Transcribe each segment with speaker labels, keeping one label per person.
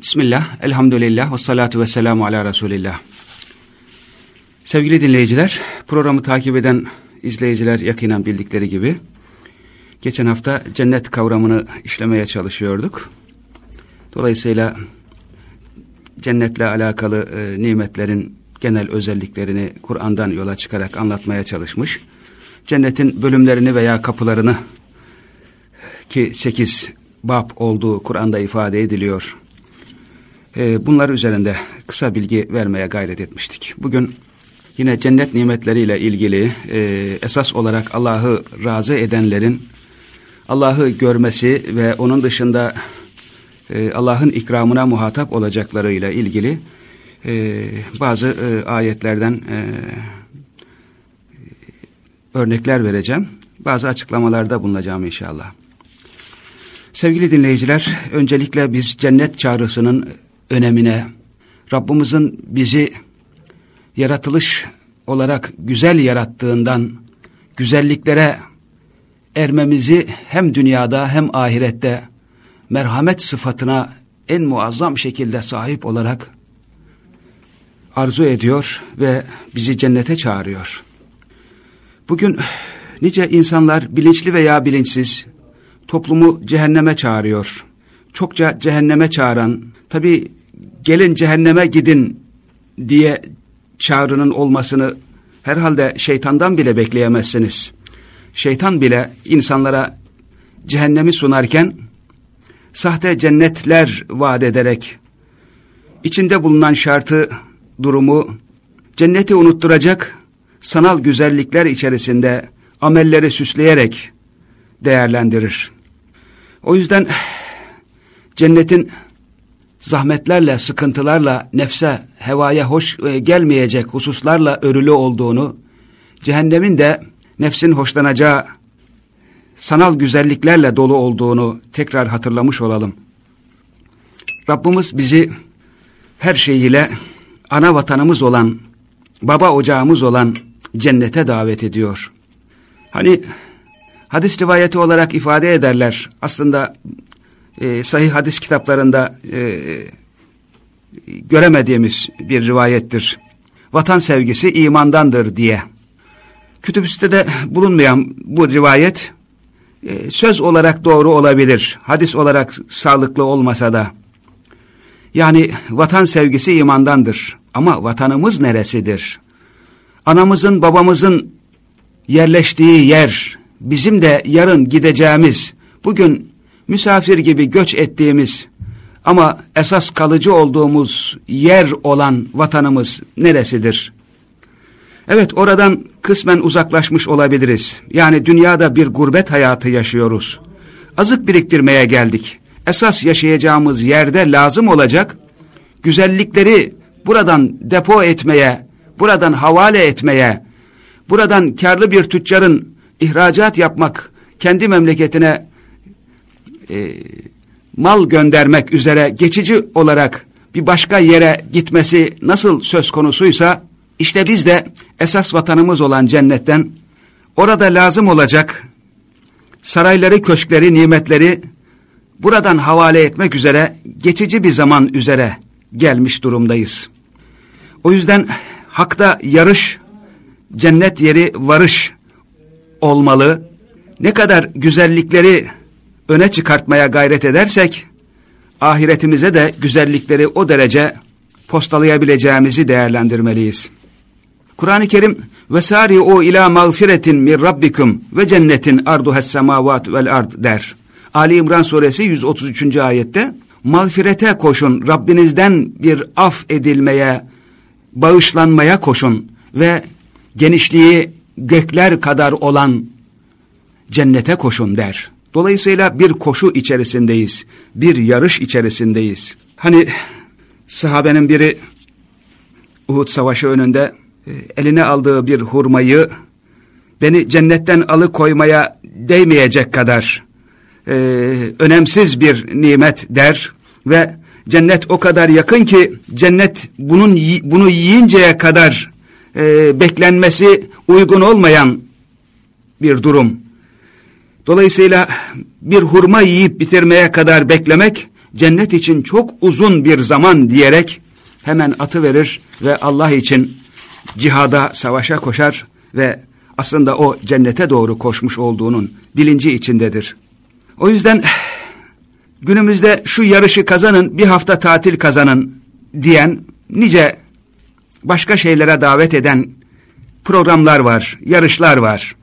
Speaker 1: Bismillah, elhamdülillah ve salatu ve selamu ala Resulillah. Sevgili dinleyiciler, programı takip eden izleyiciler yakinen bildikleri gibi, geçen hafta cennet kavramını işlemeye çalışıyorduk. Dolayısıyla cennetle alakalı e, nimetlerin genel özelliklerini Kur'an'dan yola çıkarak anlatmaya çalışmış. Cennetin bölümlerini veya kapılarını ki sekiz bab olduğu Kur'an'da ifade ediliyor e, bunlar üzerinde kısa bilgi vermeye gayret etmiştik. Bugün yine cennet nimetleriyle ilgili e, esas olarak Allah'ı razı edenlerin Allah'ı görmesi ve onun dışında e, Allah'ın ikramına muhatap olacaklarıyla ilgili e, bazı e, ayetlerden e, örnekler vereceğim. Bazı açıklamalarda bulunacağım inşallah. Sevgili dinleyiciler, öncelikle biz cennet çağrısının önemine, Rabbimizin bizi yaratılış olarak güzel yarattığından güzelliklere ermemizi hem dünyada hem ahirette merhamet sıfatına en muazzam şekilde sahip olarak arzu ediyor ve bizi cennete çağırıyor. Bugün nice insanlar bilinçli veya bilinçsiz toplumu cehenneme çağırıyor. Çokça cehenneme çağıran, tabi gelin cehenneme gidin diye çağrının olmasını herhalde şeytandan bile bekleyemezsiniz. Şeytan bile insanlara cehennemi sunarken sahte cennetler vaat ederek içinde bulunan şartı, durumu cenneti unutturacak sanal güzellikler içerisinde amelleri süsleyerek değerlendirir. O yüzden cennetin zahmetlerle, sıkıntılarla, nefse, hevaya hoş e, gelmeyecek hususlarla örülü olduğunu, cehennemin de nefsin hoşlanacağı sanal güzelliklerle dolu olduğunu tekrar hatırlamış olalım. Rabbimiz bizi her şeyiyle ana vatanımız olan, baba ocağımız olan cennete davet ediyor. Hani hadis rivayeti olarak ifade ederler. Aslında e, sahih hadis kitaplarında e, göremediğimiz bir rivayettir. Vatan sevgisi imandandır diye. Kütüb-i bulunmayan bu rivayet e, söz olarak doğru olabilir. Hadis olarak sağlıklı olmasa da. Yani vatan sevgisi imandandır. Ama vatanımız neresidir? Anamızın babamızın yerleştiği yer, bizim de yarın gideceğimiz, bugün misafir gibi göç ettiğimiz ama esas kalıcı olduğumuz yer olan vatanımız neresidir? Evet oradan kısmen uzaklaşmış olabiliriz. Yani dünyada bir gurbet hayatı yaşıyoruz. Azık biriktirmeye geldik. Esas yaşayacağımız yerde lazım olacak güzellikleri buradan depo etmeye, buradan havale etmeye, buradan karlı bir tüccarın ihracat yapmak, kendi memleketine e, mal göndermek üzere geçici olarak bir başka yere gitmesi nasıl söz konusuysa işte biz de esas vatanımız olan cennetten orada lazım olacak sarayları, köşkleri, nimetleri buradan havale etmek üzere geçici bir zaman üzere gelmiş durumdayız. O yüzden hakta yarış, cennet yeri varış olmalı. Ne kadar güzellikleri öne çıkartmaya gayret edersek, ahiretimize de güzellikleri o derece postalayabileceğimizi değerlendirmeliyiz. Kur'an-ı Kerim o ila mağfiretin min rabbikum ve cennetin arduhes semavat vel ard der. Ali İmran suresi 133. ayette mağfirete koşun, Rabbinizden bir af edilmeye, bağışlanmaya koşun ve genişliği gökler kadar olan cennete koşun der. Dolayısıyla bir koşu içerisindeyiz. Bir yarış içerisindeyiz. Hani sahabenin biri Uhud Savaşı önünde e, eline aldığı bir hurmayı beni cennetten alıkoymaya değmeyecek kadar e, önemsiz bir nimet der ve cennet o kadar yakın ki cennet bunun bunu yiyinceye kadar e, beklenmesi uygun olmayan bir durum. Dolayısıyla bir hurma yiyip bitirmeye kadar beklemek cennet için çok uzun bir zaman diyerek hemen atı verir ve Allah için cihada, savaşa koşar ve aslında o cennete doğru koşmuş olduğunun bilinci içindedir. O yüzden günümüzde şu yarışı kazanın, bir hafta tatil kazanın diyen nice başka şeylere davet eden programlar var, yarışlar var.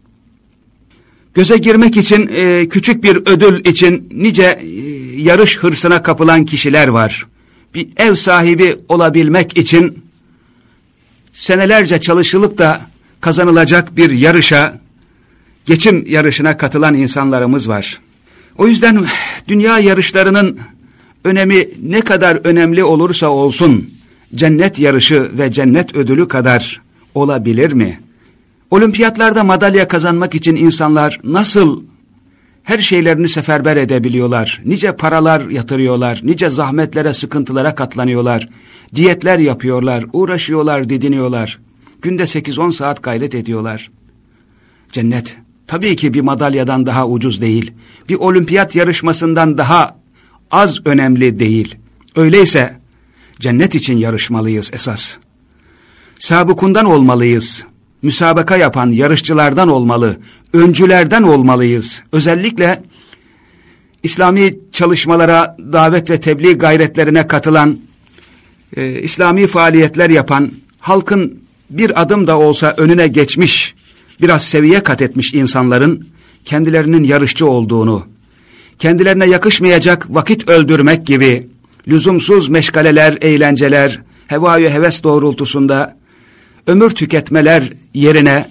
Speaker 1: Göze girmek için e, küçük bir ödül için nice e, yarış hırsına kapılan kişiler var. Bir ev sahibi olabilmek için senelerce çalışılıp da kazanılacak bir yarışa, geçim yarışına katılan insanlarımız var. O yüzden dünya yarışlarının önemi ne kadar önemli olursa olsun, cennet yarışı ve cennet ödülü kadar olabilir mi? Olimpiyatlarda madalya kazanmak için insanlar nasıl her şeylerini seferber edebiliyorlar? Nice paralar yatırıyorlar, nice zahmetlere, sıkıntılara katlanıyorlar. Diyetler yapıyorlar, uğraşıyorlar, didiniyorlar. Günde 8-10 saat gayret ediyorlar. Cennet tabii ki bir madalyadan daha ucuz değil. Bir olimpiyat yarışmasından daha az önemli değil. Öyleyse cennet için yarışmalıyız esas. Sabukundan olmalıyız. Müsabaka yapan yarışçılardan olmalı. Öncülerden olmalıyız. Özellikle İslami çalışmalara, davet ve tebliğ gayretlerine katılan, e, İslami faaliyetler yapan, halkın bir adım da olsa önüne geçmiş, biraz seviye kat etmiş insanların kendilerinin yarışçı olduğunu, kendilerine yakışmayacak vakit öldürmek gibi lüzumsuz meşgaleler, eğlenceler, hevayı heves doğrultusunda ömür tüketmeler yerine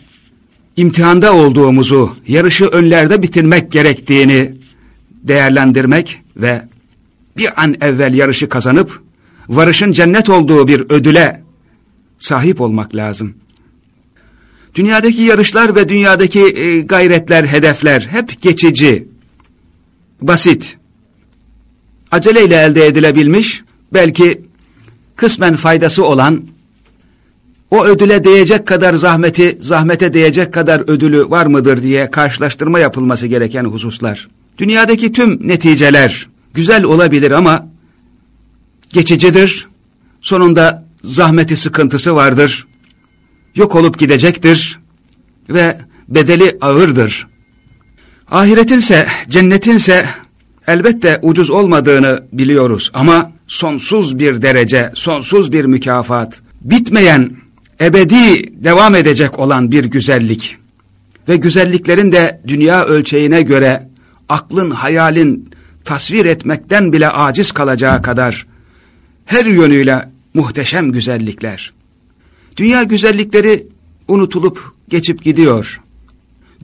Speaker 1: imtihanda olduğumuzu, yarışı önlerde bitirmek gerektiğini değerlendirmek ve bir an evvel yarışı kazanıp varışın cennet olduğu bir ödüle sahip olmak lazım. Dünyadaki yarışlar ve dünyadaki e, gayretler, hedefler hep geçici, basit, aceleyle elde edilebilmiş, belki kısmen faydası olan, o ödüle değecek kadar zahmeti, zahmete değecek kadar ödülü var mıdır diye karşılaştırma yapılması gereken hususlar. Dünyadaki tüm neticeler güzel olabilir ama geçicidir, sonunda zahmeti sıkıntısı vardır, yok olup gidecektir ve bedeli ağırdır. Ahiretinse, cennetinse elbette ucuz olmadığını biliyoruz ama sonsuz bir derece, sonsuz bir mükafat, bitmeyen, ebedi devam edecek olan bir güzellik ve güzelliklerin de dünya ölçeğine göre aklın, hayalin tasvir etmekten bile aciz kalacağı kadar her yönüyle muhteşem güzellikler. Dünya güzellikleri unutulup geçip gidiyor.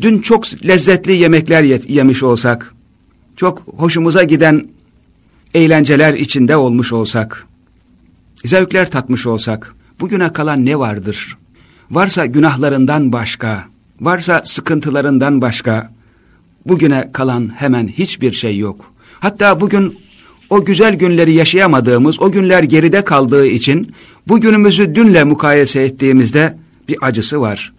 Speaker 1: Dün çok lezzetli yemekler yemiş olsak, çok hoşumuza giden eğlenceler içinde olmuş olsak, zevkler tatmış olsak, bugüne kalan ne vardır? Varsa günahlarından başka, varsa sıkıntılarından başka, bugüne kalan hemen hiçbir şey yok. Hatta bugün o güzel günleri yaşayamadığımız, o günler geride kaldığı için bugünümüzü dünle mukayese ettiğimizde bir acısı var.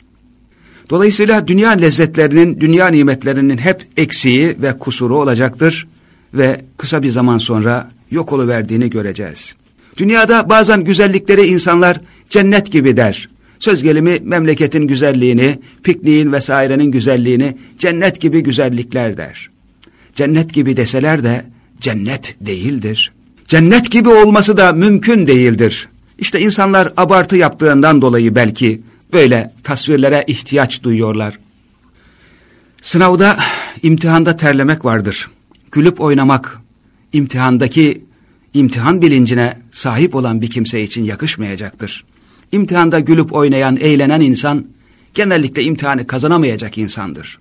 Speaker 1: Dolayısıyla dünya lezzetlerinin, dünya nimetlerinin hep eksiği ve kusuru olacaktır ve kısa bir zaman sonra yok oluverdiğini göreceğiz. Dünyada bazen güzellikleri insanlar cennet gibi der. Söz gelimi memleketin güzelliğini, pikniğin vesairenin güzelliğini cennet gibi güzellikler der. Cennet gibi deseler de cennet değildir. Cennet gibi olması da mümkün değildir. İşte insanlar abartı yaptığından dolayı belki böyle tasvirlere ihtiyaç duyuyorlar. Sınavda, imtihanda terlemek vardır. Gülüp oynamak, imtihandaki imtihan bilincine sahip olan bir kimse için yakışmayacaktır. İmtihanda gülüp oynayan, eğlenen insan, genellikle imtihanı kazanamayacak insandır.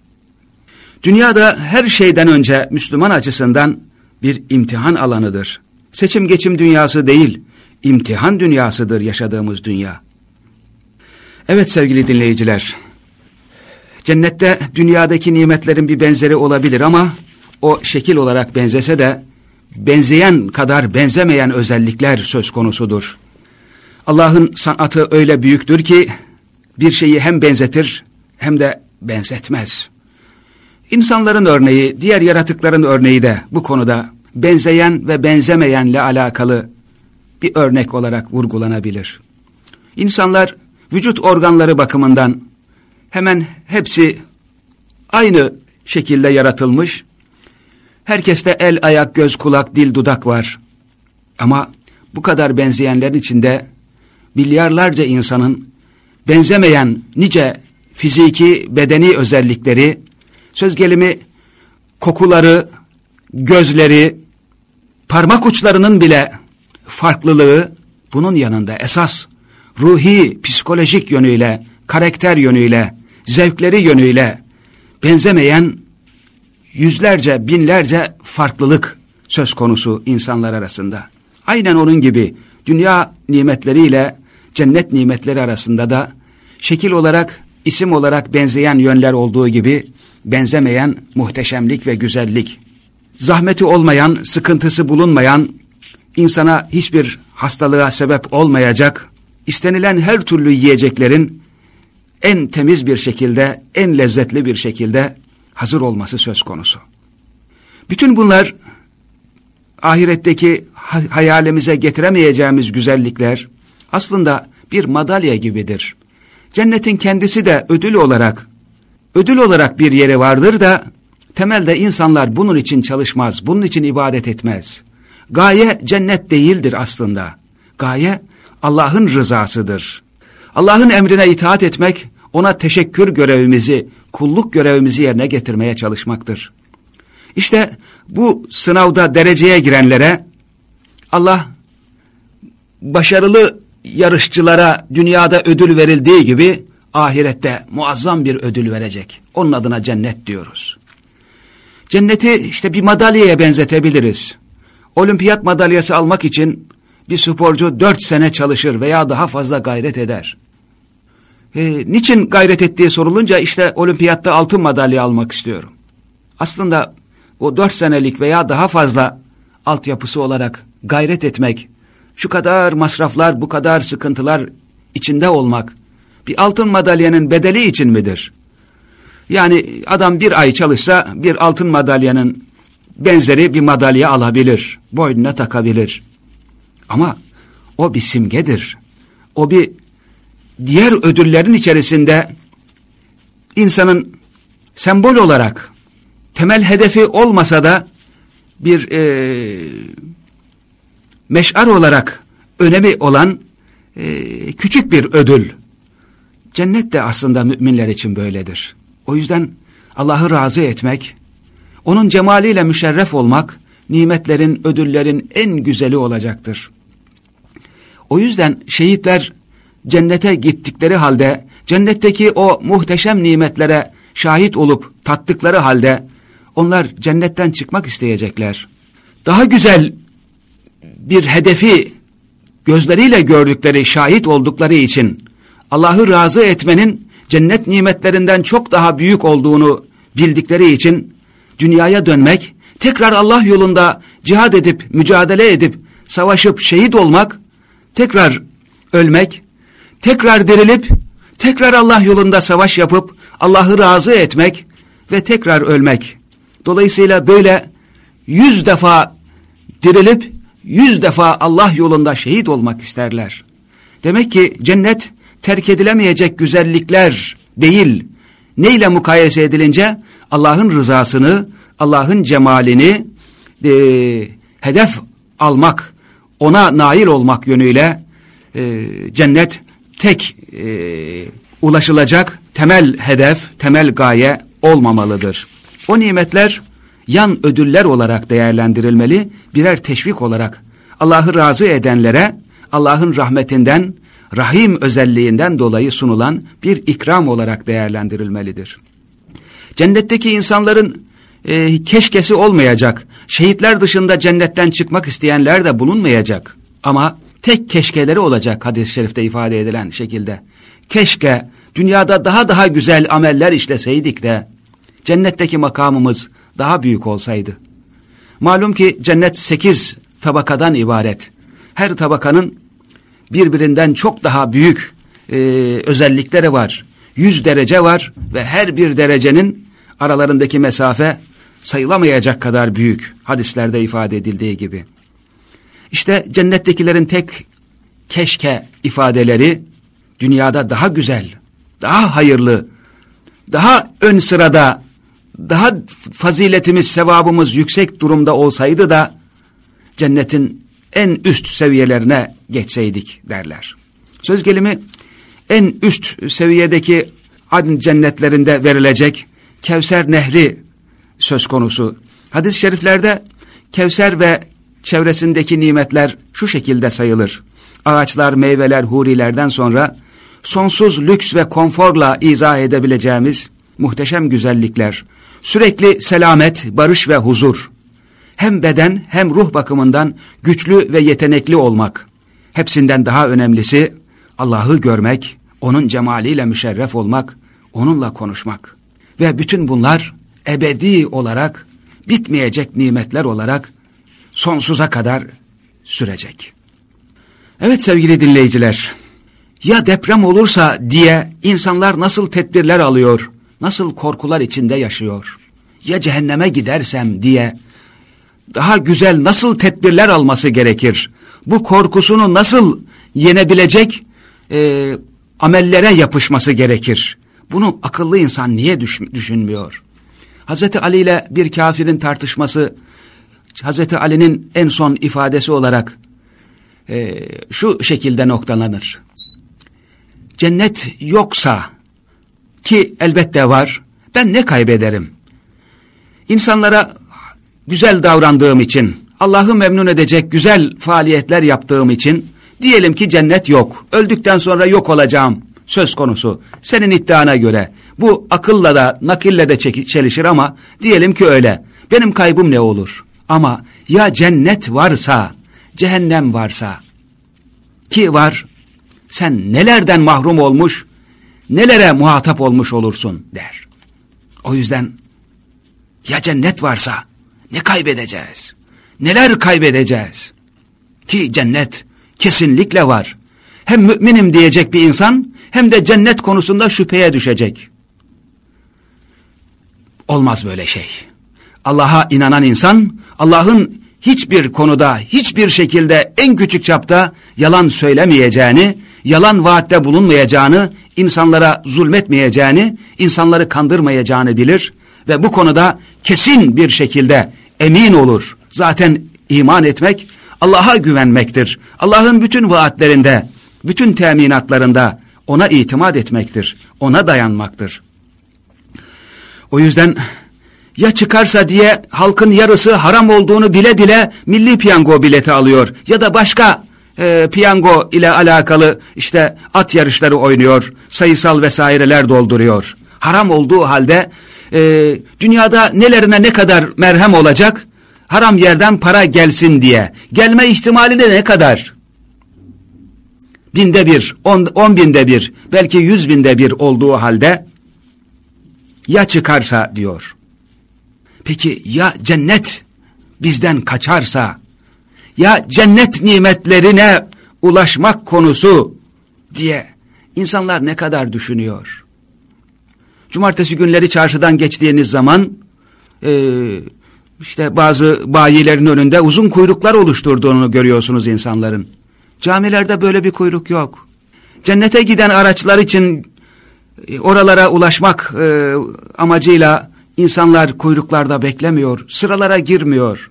Speaker 1: Dünyada her şeyden önce Müslüman açısından bir imtihan alanıdır. Seçim geçim dünyası değil, imtihan dünyasıdır yaşadığımız dünya. Evet sevgili dinleyiciler, cennette dünyadaki nimetlerin bir benzeri olabilir ama o şekil olarak benzese de benzeyen kadar benzemeyen özellikler söz konusudur. Allah'ın sanatı öyle büyüktür ki bir şeyi hem benzetir hem de benzetmez. İnsanların örneği, diğer yaratıkların örneği de bu konuda benzeyen ve benzemeyenle alakalı bir örnek olarak vurgulanabilir. İnsanlar vücut organları bakımından hemen hepsi aynı şekilde yaratılmış. Herkeste el, ayak, göz, kulak, dil, dudak var. Ama bu kadar benzeyenlerin içinde milyarlarca insanın benzemeyen nice fiziki, bedeni özellikleri, söz gelimi kokuları, gözleri, parmak uçlarının bile farklılığı bunun yanında esas ruhi, psikolojik yönüyle, karakter yönüyle, zevkleri yönüyle benzemeyen yüzlerce, binlerce farklılık söz konusu insanlar arasında. Aynen onun gibi dünya nimetleriyle cennet nimetleri arasında da şekil olarak, isim olarak benzeyen yönler olduğu gibi benzemeyen muhteşemlik ve güzellik. Zahmeti olmayan, sıkıntısı bulunmayan, insana hiçbir hastalığa sebep olmayacak, istenilen her türlü yiyeceklerin en temiz bir şekilde, en lezzetli bir şekilde hazır olması söz konusu. Bütün bunlar ahiretteki hayalimize getiremeyeceğimiz güzellikler aslında bir madalya gibidir. Cennetin kendisi de ödül olarak, ödül olarak bir yeri vardır da temelde insanlar bunun için çalışmaz, bunun için ibadet etmez. Gaye cennet değildir aslında. Gaye Allah'ın rızasıdır. Allah'ın emrine itaat etmek, ona teşekkür görevimizi, kulluk görevimizi yerine getirmeye çalışmaktır. İşte bu sınavda dereceye girenlere Allah başarılı yarışçılara dünyada ödül verildiği gibi ahirette muazzam bir ödül verecek. Onun adına cennet diyoruz. Cenneti işte bir madalyaya benzetebiliriz. Olimpiyat madalyası almak için bir sporcu dört sene çalışır veya daha fazla gayret eder. E, niçin gayret ettiği sorulunca işte olimpiyatta altın madalya almak istiyorum. Aslında o dört senelik veya daha fazla altyapısı olarak gayret etmek, şu kadar masraflar, bu kadar sıkıntılar içinde olmak, bir altın madalyanın bedeli için midir? Yani adam bir ay çalışsa bir altın madalyanın benzeri bir madalya alabilir, boynuna takabilir. Ama o bir simgedir. O bir diğer ödüllerin içerisinde insanın sembol olarak temel hedefi olmasa da bir e, meş'ar olarak önemi olan e, küçük bir ödül. Cennet de aslında müminler için böyledir. O yüzden Allah'ı razı etmek, onun cemaliyle müşerref olmak, nimetlerin, ödüllerin en güzeli olacaktır. O yüzden şehitler cennete gittikleri halde, cennetteki o muhteşem nimetlere şahit olup tattıkları halde, onlar cennetten çıkmak isteyecekler. Daha güzel bir hedefi gözleriyle gördükleri, şahit oldukları için Allah'ı razı etmenin cennet nimetlerinden çok daha büyük olduğunu bildikleri için dünyaya dönmek, tekrar Allah yolunda cihad edip, mücadele edip, savaşıp şehit olmak, tekrar ölmek, tekrar dirilip, tekrar Allah yolunda savaş yapıp, Allah'ı razı etmek ve tekrar ölmek. Dolayısıyla böyle yüz defa dirilip, yüz defa Allah yolunda şehit olmak isterler. Demek ki cennet terk edilemeyecek güzellikler değil. Neyle mukayese edilince? Allah'ın rızasını, Allah'ın cemalini e, hedef almak, ona nail olmak yönüyle e, cennet tek e, ulaşılacak temel hedef, temel gaye olmamalıdır. O nimetler yan ödüller olarak değerlendirilmeli, birer teşvik olarak Allah'ı razı edenlere Allah'ın rahmetinden, rahim özelliğinden dolayı sunulan bir ikram olarak değerlendirilmelidir. Cennetteki insanların e, keşkesi olmayacak, şehitler dışında cennetten çıkmak isteyenler de bulunmayacak. Ama tek keşkeleri olacak hadis-i şerifte ifade edilen şekilde. Keşke dünyada daha daha güzel ameller işleseydik de cennetteki makamımız daha büyük olsaydı. Malum ki cennet sekiz tabakadan ibaret. Her tabakanın birbirinden çok daha büyük e, özellikleri var. Yüz derece var ve her bir derecenin aralarındaki mesafe sayılamayacak kadar büyük hadislerde ifade edildiği gibi. İşte cennettekilerin tek keşke ifadeleri dünyada daha güzel, daha hayırlı, daha ön sırada, daha faziletimiz, sevabımız yüksek durumda olsaydı da cennetin en üst seviyelerine geçseydik derler. Söz gelimi en üst seviyedeki adın cennetlerinde verilecek Kevser Nehri söz konusu. Hadis-i şeriflerde Kevser ve çevresindeki nimetler şu şekilde sayılır. Ağaçlar, meyveler, hurilerden sonra sonsuz lüks ve konforla izah edebileceğimiz muhteşem güzellikler, sürekli selamet, barış ve huzur, hem beden hem ruh bakımından güçlü ve yetenekli olmak, hepsinden daha önemlisi Allah'ı görmek, onun cemaliyle müşerref olmak, onunla konuşmak. Ve bütün bunlar ebedi olarak, bitmeyecek nimetler olarak sonsuza kadar sürecek. Evet sevgili dinleyiciler, ya deprem olursa diye insanlar nasıl tedbirler alıyor, nasıl korkular içinde yaşıyor, ya cehenneme gidersem diye daha güzel nasıl tedbirler alması gerekir, bu korkusunu nasıl yenebilecek e, amellere yapışması gerekir. Bunu akıllı insan niye düş düşünmüyor? Hazreti Ali ile bir kafirin tartışması Hazreti Ali'nin en son ifadesi olarak e, şu şekilde noktalanır. Cennet yoksa ki elbette var ben ne kaybederim? İnsanlara güzel davrandığım için Allah'ı memnun edecek güzel faaliyetler yaptığım için diyelim ki cennet yok. Öldükten sonra yok olacağım söz konusu. Senin iddiana göre bu akılla da nakille de çelişir ama diyelim ki öyle. Benim kaybım ne olur? Ama ya cennet varsa, cehennem varsa ki var sen nelerden mahrum olmuş, nelere muhatap olmuş olursun der. O yüzden ya cennet varsa ne kaybedeceğiz? Neler kaybedeceğiz? Ki cennet kesinlikle var. Hem müminim diyecek bir insan hem de cennet konusunda şüpheye düşecek. Olmaz böyle şey. Allah'a inanan insan Allah'ın hiçbir konuda, hiçbir şekilde en küçük çapta yalan söylemeyeceğini, yalan vaatte bulunmayacağını, insanlara zulmetmeyeceğini, insanları kandırmayacağını bilir ve bu konuda kesin bir şekilde emin olur. Zaten iman etmek Allah'a güvenmektir. Allah'ın bütün vaatlerinde, bütün teminatlarında ona itimat etmektir. Ona dayanmaktır. O yüzden ya çıkarsa diye halkın yarısı haram olduğunu bile bile milli piyango bileti alıyor. Ya da başka e, piyango ile alakalı işte at yarışları oynuyor. Sayısal vesaireler dolduruyor. Haram olduğu halde e, dünyada nelerine ne kadar merhem olacak? Haram yerden para gelsin diye. Gelme ihtimali de ne kadar? Binde bir, on, on binde bir, belki yüz binde bir olduğu halde ya çıkarsa diyor. Peki ya cennet bizden kaçarsa, ya cennet nimetlerine ulaşmak konusu diye insanlar ne kadar düşünüyor? Cumartesi günleri çarşıdan geçtiğiniz zaman e, işte bazı bayilerin önünde uzun kuyruklar oluşturduğunu görüyorsunuz insanların. Camilerde böyle bir kuyruk yok. Cennete giden araçlar için e, oralara ulaşmak e, amacıyla insanlar kuyruklarda beklemiyor, sıralara girmiyor.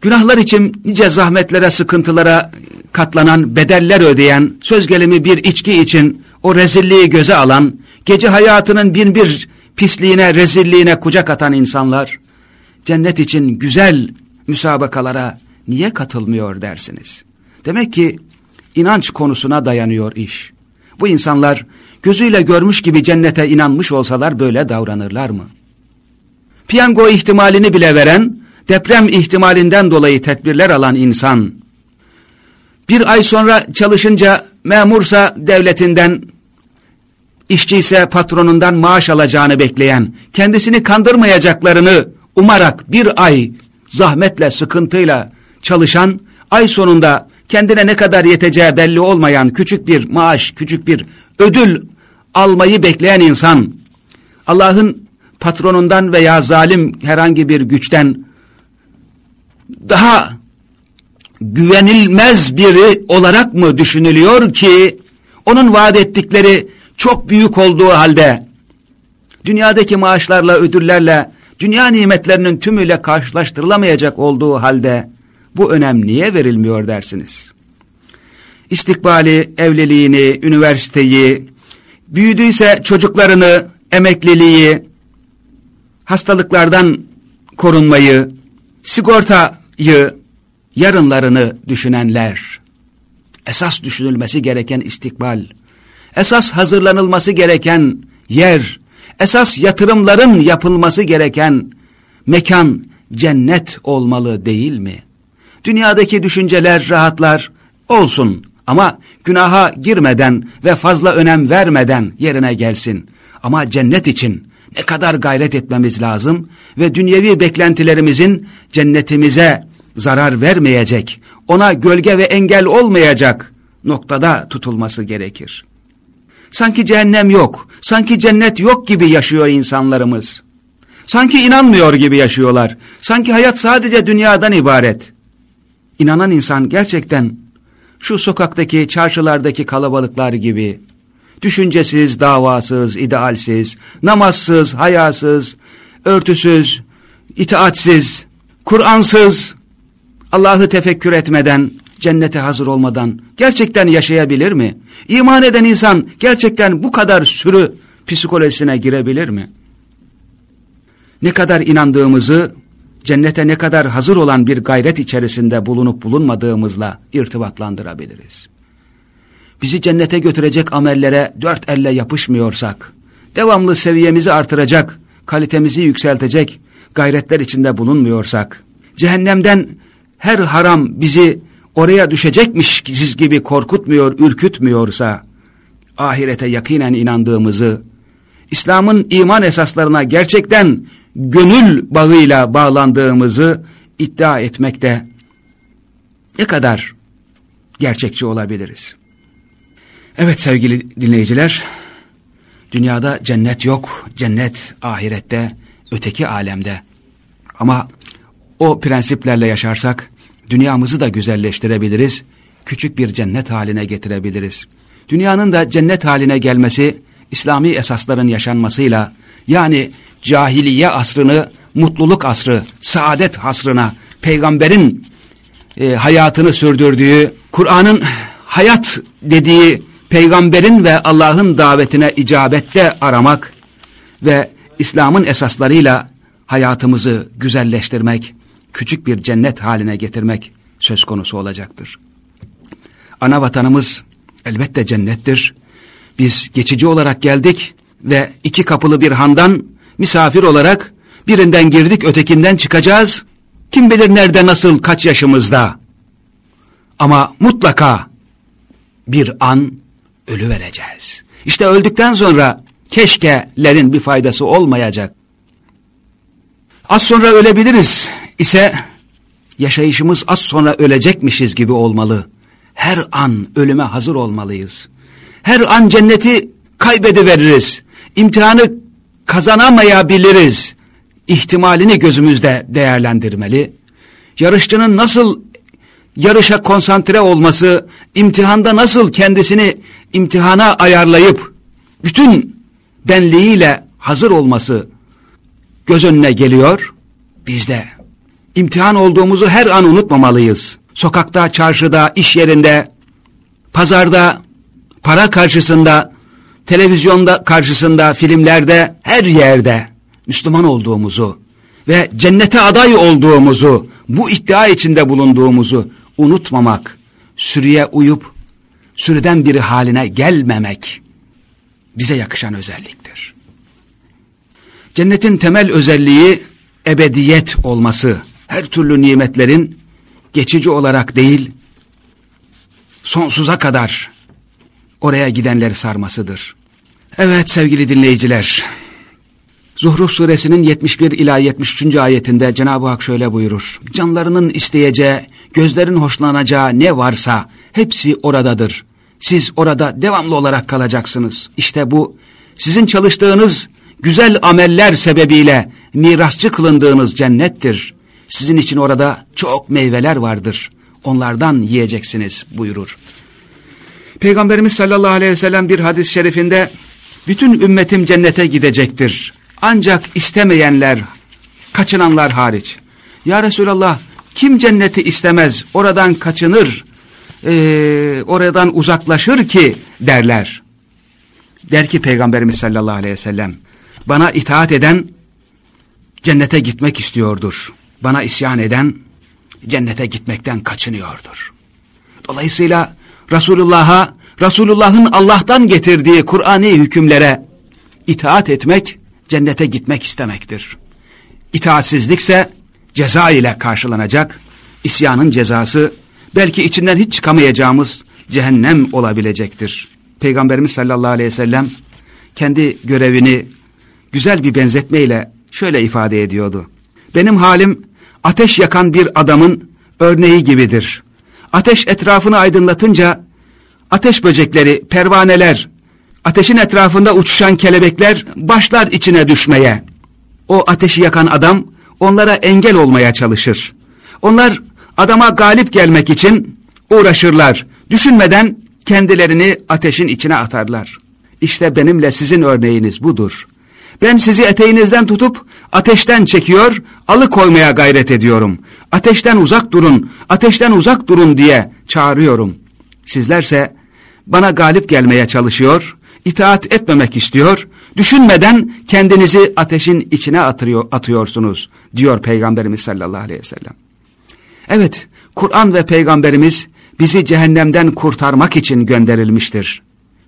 Speaker 1: Günahlar için nice zahmetlere, sıkıntılara katlanan, bedeller ödeyen, söz gelimi bir içki için o rezilliği göze alan, gece hayatının bin bir pisliğine, rezilliğine kucak atan insanlar, cennet için güzel müsabakalara niye katılmıyor dersiniz? Demek ki inanç konusuna dayanıyor iş. Bu insanlar gözüyle görmüş gibi cennete inanmış olsalar böyle davranırlar mı? Piyango ihtimalini bile veren, deprem ihtimalinden dolayı tedbirler alan insan, bir ay sonra çalışınca memursa devletinden, işçi ise patronundan maaş alacağını bekleyen, kendisini kandırmayacaklarını umarak bir ay zahmetle, sıkıntıyla çalışan, ay sonunda kendine ne kadar yeteceği belli olmayan küçük bir maaş, küçük bir ödül almayı bekleyen insan, Allah'ın patronundan veya zalim herhangi bir güçten daha güvenilmez biri olarak mı düşünülüyor ki onun vaat ettikleri çok büyük olduğu halde dünyadaki maaşlarla ödüllerle dünya nimetlerinin tümüyle karşılaştırılamayacak olduğu halde bu önem niye verilmiyor dersiniz? İstikbali, evliliğini, üniversiteyi, büyüdüyse çocuklarını, emekliliği, hastalıklardan korunmayı, sigortayı, yarınlarını düşünenler, esas düşünülmesi gereken istikbal, esas hazırlanılması gereken yer, esas yatırımların yapılması gereken mekan cennet olmalı değil mi? Dünyadaki düşünceler, rahatlar olsun ama günaha girmeden ve fazla önem vermeden yerine gelsin. Ama cennet için ne kadar gayret etmemiz lazım ve dünyevi beklentilerimizin cennetimize zarar vermeyecek, ona gölge ve engel olmayacak noktada tutulması gerekir. Sanki cehennem yok, sanki cennet yok gibi yaşıyor insanlarımız. Sanki inanmıyor gibi yaşıyorlar. Sanki hayat sadece dünyadan ibaret. İnanan insan gerçekten şu sokaktaki, çarşılardaki kalabalıklar gibi düşüncesiz, davasız, idealsiz, namazsız, hayasız, örtüsüz, itaatsiz, Kur'ansız, Allah'ı tefekkür etmeden, cennete hazır olmadan gerçekten yaşayabilir mi? İman eden insan gerçekten bu kadar sürü psikolojisine girebilir mi? Ne kadar inandığımızı, cennete ne kadar hazır olan bir gayret içerisinde bulunup bulunmadığımızla irtibatlandırabiliriz. Bizi cennete götürecek amellere dört elle yapışmıyorsak, devamlı seviyemizi artıracak, kalitemizi yükseltecek gayretler içinde bulunmuyorsak, cehennemden her haram bizi oraya düşecekmiş gibi korkutmuyor, ürkütmüyorsa, ahirete yakinen inandığımızı, İslam'ın iman esaslarına gerçekten gönül bağıyla bağlandığımızı iddia etmekte ne kadar gerçekçi olabiliriz? Evet sevgili dinleyiciler, dünyada cennet yok, cennet ahirette, öteki alemde. Ama o prensiplerle yaşarsak, dünyamızı da güzelleştirebiliriz, küçük bir cennet haline getirebiliriz. Dünyanın da cennet haline gelmesi, İslami esasların yaşanmasıyla, yani cahiliye asrını, mutluluk asrı, saadet asrına, peygamberin e, hayatını sürdürdüğü, Kur'an'ın hayat dediği peygamberin ve Allah'ın davetine icabette aramak ve İslam'ın esaslarıyla hayatımızı güzelleştirmek, küçük bir cennet haline getirmek söz konusu olacaktır. Ana vatanımız elbette cennettir. Biz geçici olarak geldik ve iki kapılı bir handan misafir olarak birinden girdik ötekinden çıkacağız. Kim bilir nerede nasıl kaç yaşımızda. Ama mutlaka bir an ölü vereceğiz. İşte öldükten sonra keşkelerin bir faydası olmayacak. Az sonra ölebiliriz ise yaşayışımız az sonra ölecekmişiz gibi olmalı. Her an ölüme hazır olmalıyız. Her an cenneti kaybediveririz. İmtihanı kazanamayabiliriz. İhtimalini gözümüzde değerlendirmeli. Yarışçının nasıl yarışa konsantre olması, imtihanda nasıl kendisini imtihana ayarlayıp bütün benliğiyle hazır olması göz önüne geliyor. Biz de imtihan olduğumuzu her an unutmamalıyız. Sokakta, çarşıda, iş yerinde, pazarda, para karşısında, televizyonda karşısında, filmlerde, her yerde Müslüman olduğumuzu ve cennete aday olduğumuzu, bu iddia içinde bulunduğumuzu unutmamak, sürüye uyup sürüden biri haline gelmemek bize yakışan özelliktir. Cennetin temel özelliği ebediyet olması, her türlü nimetlerin geçici olarak değil, sonsuza kadar oraya gidenleri sarmasıdır. Evet sevgili dinleyiciler, Zuhruf suresinin 71 ila 73. ayetinde Cenab-ı Hak şöyle buyurur. Canlarının isteyeceği, gözlerin hoşlanacağı ne varsa hepsi oradadır. Siz orada devamlı olarak kalacaksınız. İşte bu sizin çalıştığınız güzel ameller sebebiyle mirasçı kılındığınız cennettir. Sizin için orada çok meyveler vardır. Onlardan yiyeceksiniz buyurur. Peygamberimiz sallallahu aleyhi ve sellem bir hadis-i şerifinde bütün ümmetim cennete gidecektir. Ancak istemeyenler, kaçınanlar hariç. Ya Resulallah kim cenneti istemez, oradan kaçınır, e, oradan uzaklaşır ki derler. Der ki Peygamberimiz sallallahu aleyhi ve sellem, bana itaat eden cennete gitmek istiyordur. Bana isyan eden cennete gitmekten kaçınıyordur. Dolayısıyla Resulullah'a, Resulullah'ın Allah'tan getirdiği Kur'ani hükümlere itaat etmek, cennete gitmek istemektir. İtaatsizlikse ceza ile karşılanacak, isyanın cezası belki içinden hiç çıkamayacağımız cehennem olabilecektir. Peygamberimiz sallallahu aleyhi ve sellem kendi görevini güzel bir benzetmeyle şöyle ifade ediyordu. Benim halim ateş yakan bir adamın örneği gibidir. Ateş etrafını aydınlatınca ateş böcekleri, pervaneler, ateşin etrafında uçuşan kelebekler başlar içine düşmeye. O ateşi yakan adam onlara engel olmaya çalışır. Onlar adama galip gelmek için uğraşırlar. Düşünmeden kendilerini ateşin içine atarlar. İşte benimle sizin örneğiniz budur. Ben sizi eteğinizden tutup ateşten çekiyor, alıkoymaya gayret ediyorum. Ateşten uzak durun, ateşten uzak durun diye çağırıyorum. Sizlerse bana galip gelmeye çalışıyor, itaat etmemek istiyor, düşünmeden kendinizi ateşin içine atıyor, atıyorsunuz diyor Peygamberimiz sallallahu aleyhi ve sellem. Evet, Kur'an ve Peygamberimiz bizi cehennemden kurtarmak için gönderilmiştir.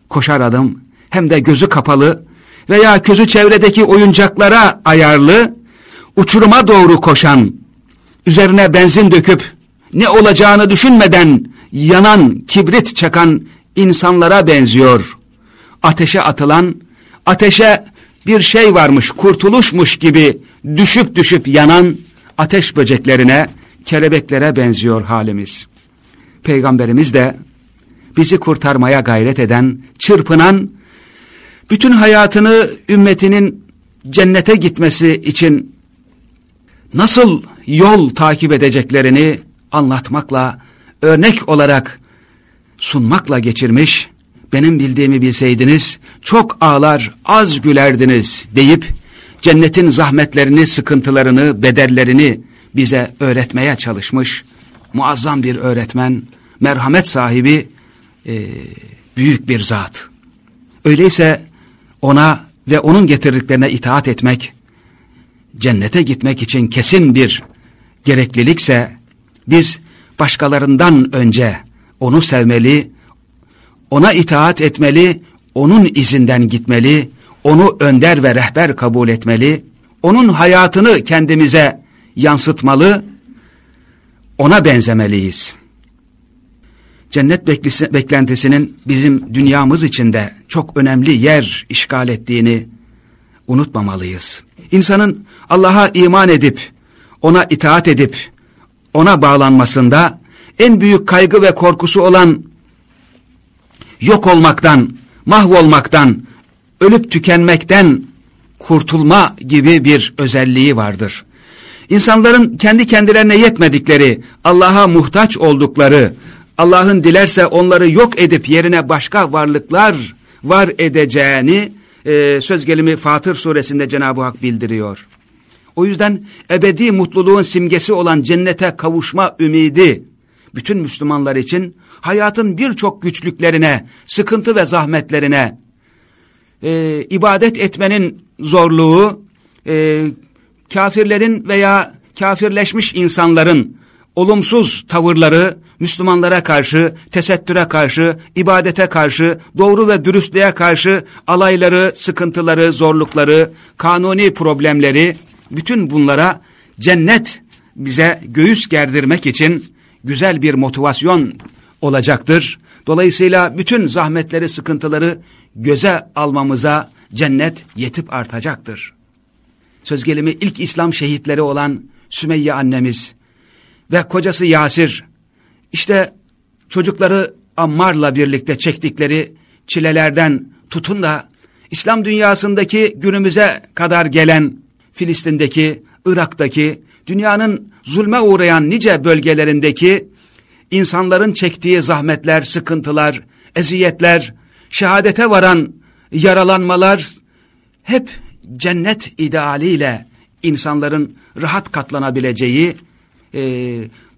Speaker 1: Koşar adım hem de gözü kapalı veya gözü çevredeki oyuncaklara ayarlı, uçuruma doğru koşan, üzerine benzin döküp ne olacağını düşünmeden yanan, kibrit çakan insanlara benziyor. Ateşe atılan, ateşe bir şey varmış, kurtuluşmuş gibi düşüp düşüp yanan ateş böceklerine, kelebeklere benziyor halimiz. Peygamberimiz de bizi kurtarmaya gayret eden, çırpınan, bütün hayatını ümmetinin cennete gitmesi için nasıl yol takip edeceklerini anlatmakla, örnek olarak sunmakla geçirmiş, benim bildiğimi bilseydiniz çok ağlar az gülerdiniz deyip cennetin zahmetlerini, sıkıntılarını, bedellerini bize öğretmeye çalışmış muazzam bir öğretmen, merhamet sahibi e, büyük bir zat. Öyleyse ona ve onun getirdiklerine itaat etmek, cennete gitmek için kesin bir gereklilikse, biz başkalarından önce onu sevmeli, ona itaat etmeli, onun izinden gitmeli, onu önder ve rehber kabul etmeli, onun hayatını kendimize yansıtmalı, ona benzemeliyiz. Cennet beklentisinin bizim dünyamız içinde çok önemli yer işgal ettiğini unutmamalıyız. İnsanın Allah'a iman edip, ona itaat edip, ona bağlanmasında en büyük kaygı ve korkusu olan yok olmaktan, mahvolmaktan, ölüp tükenmekten kurtulma gibi bir özelliği vardır. İnsanların kendi kendilerine yetmedikleri, Allah'a muhtaç oldukları, Allah'ın dilerse onları yok edip yerine başka varlıklar var edeceğini e, söz gelimi Fatır suresinde Cenab-ı Hak bildiriyor. O yüzden ebedi mutluluğun simgesi olan cennete kavuşma ümidi bütün Müslümanlar için hayatın birçok güçlüklerine, sıkıntı ve zahmetlerine, e, ibadet etmenin zorluğu, e, kafirlerin veya kafirleşmiş insanların olumsuz tavırları Müslümanlara karşı, tesettüre karşı, ibadete karşı, doğru ve dürüstlüğe karşı alayları, sıkıntıları, zorlukları, kanuni problemleri, bütün bunlara cennet bize göğüs gerdirmek için güzel bir motivasyon olacaktır. Dolayısıyla bütün zahmetleri, sıkıntıları göze almamıza cennet yetip artacaktır söz gelimi ilk İslam şehitleri olan Sümeyye annemiz ve kocası Yasir, işte çocukları Ammar'la birlikte çektikleri çilelerden tutun da İslam dünyasındaki günümüze kadar gelen Filistin'deki, Irak'taki, dünyanın zulme uğrayan nice bölgelerindeki insanların çektiği zahmetler, sıkıntılar, eziyetler, şehadete varan yaralanmalar hep cennet idealiyle insanların rahat katlanabileceği, e,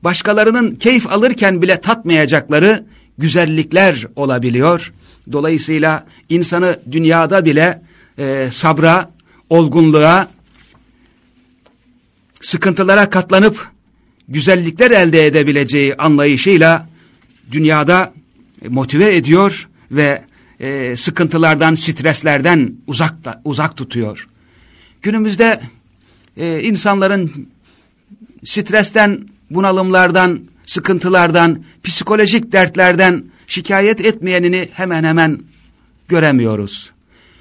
Speaker 1: başkalarının keyif alırken bile tatmayacakları güzellikler olabiliyor. Dolayısıyla insanı dünyada bile e, sabra, olgunluğa, sıkıntılara katlanıp güzellikler elde edebileceği anlayışıyla dünyada motive ediyor ve e, sıkıntılardan, streslerden uzak, uzak tutuyor. Günümüzde e, insanların stresten, bunalımlardan, sıkıntılardan, psikolojik dertlerden şikayet etmeyenini hemen hemen göremiyoruz.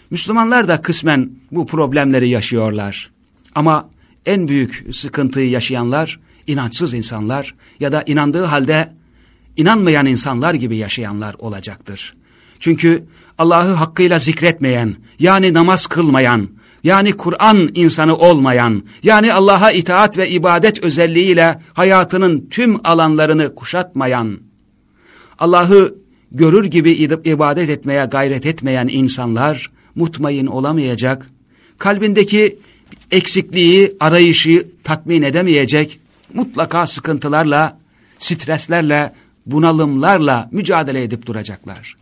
Speaker 1: Müslümanlar da kısmen bu problemleri yaşıyorlar. Ama en büyük sıkıntıyı yaşayanlar inançsız insanlar ya da inandığı halde inanmayan insanlar gibi yaşayanlar olacaktır. Çünkü Allah'ı hakkıyla zikretmeyen, yani namaz kılmayan, yani Kur'an insanı olmayan, yani Allah'a itaat ve ibadet özelliğiyle hayatının tüm alanlarını kuşatmayan, Allah'ı görür gibi ibadet etmeye gayret etmeyen insanlar mutmain olamayacak, kalbindeki eksikliği, arayışı tatmin edemeyecek, mutlaka sıkıntılarla, streslerle, bunalımlarla mücadele edip duracaklar.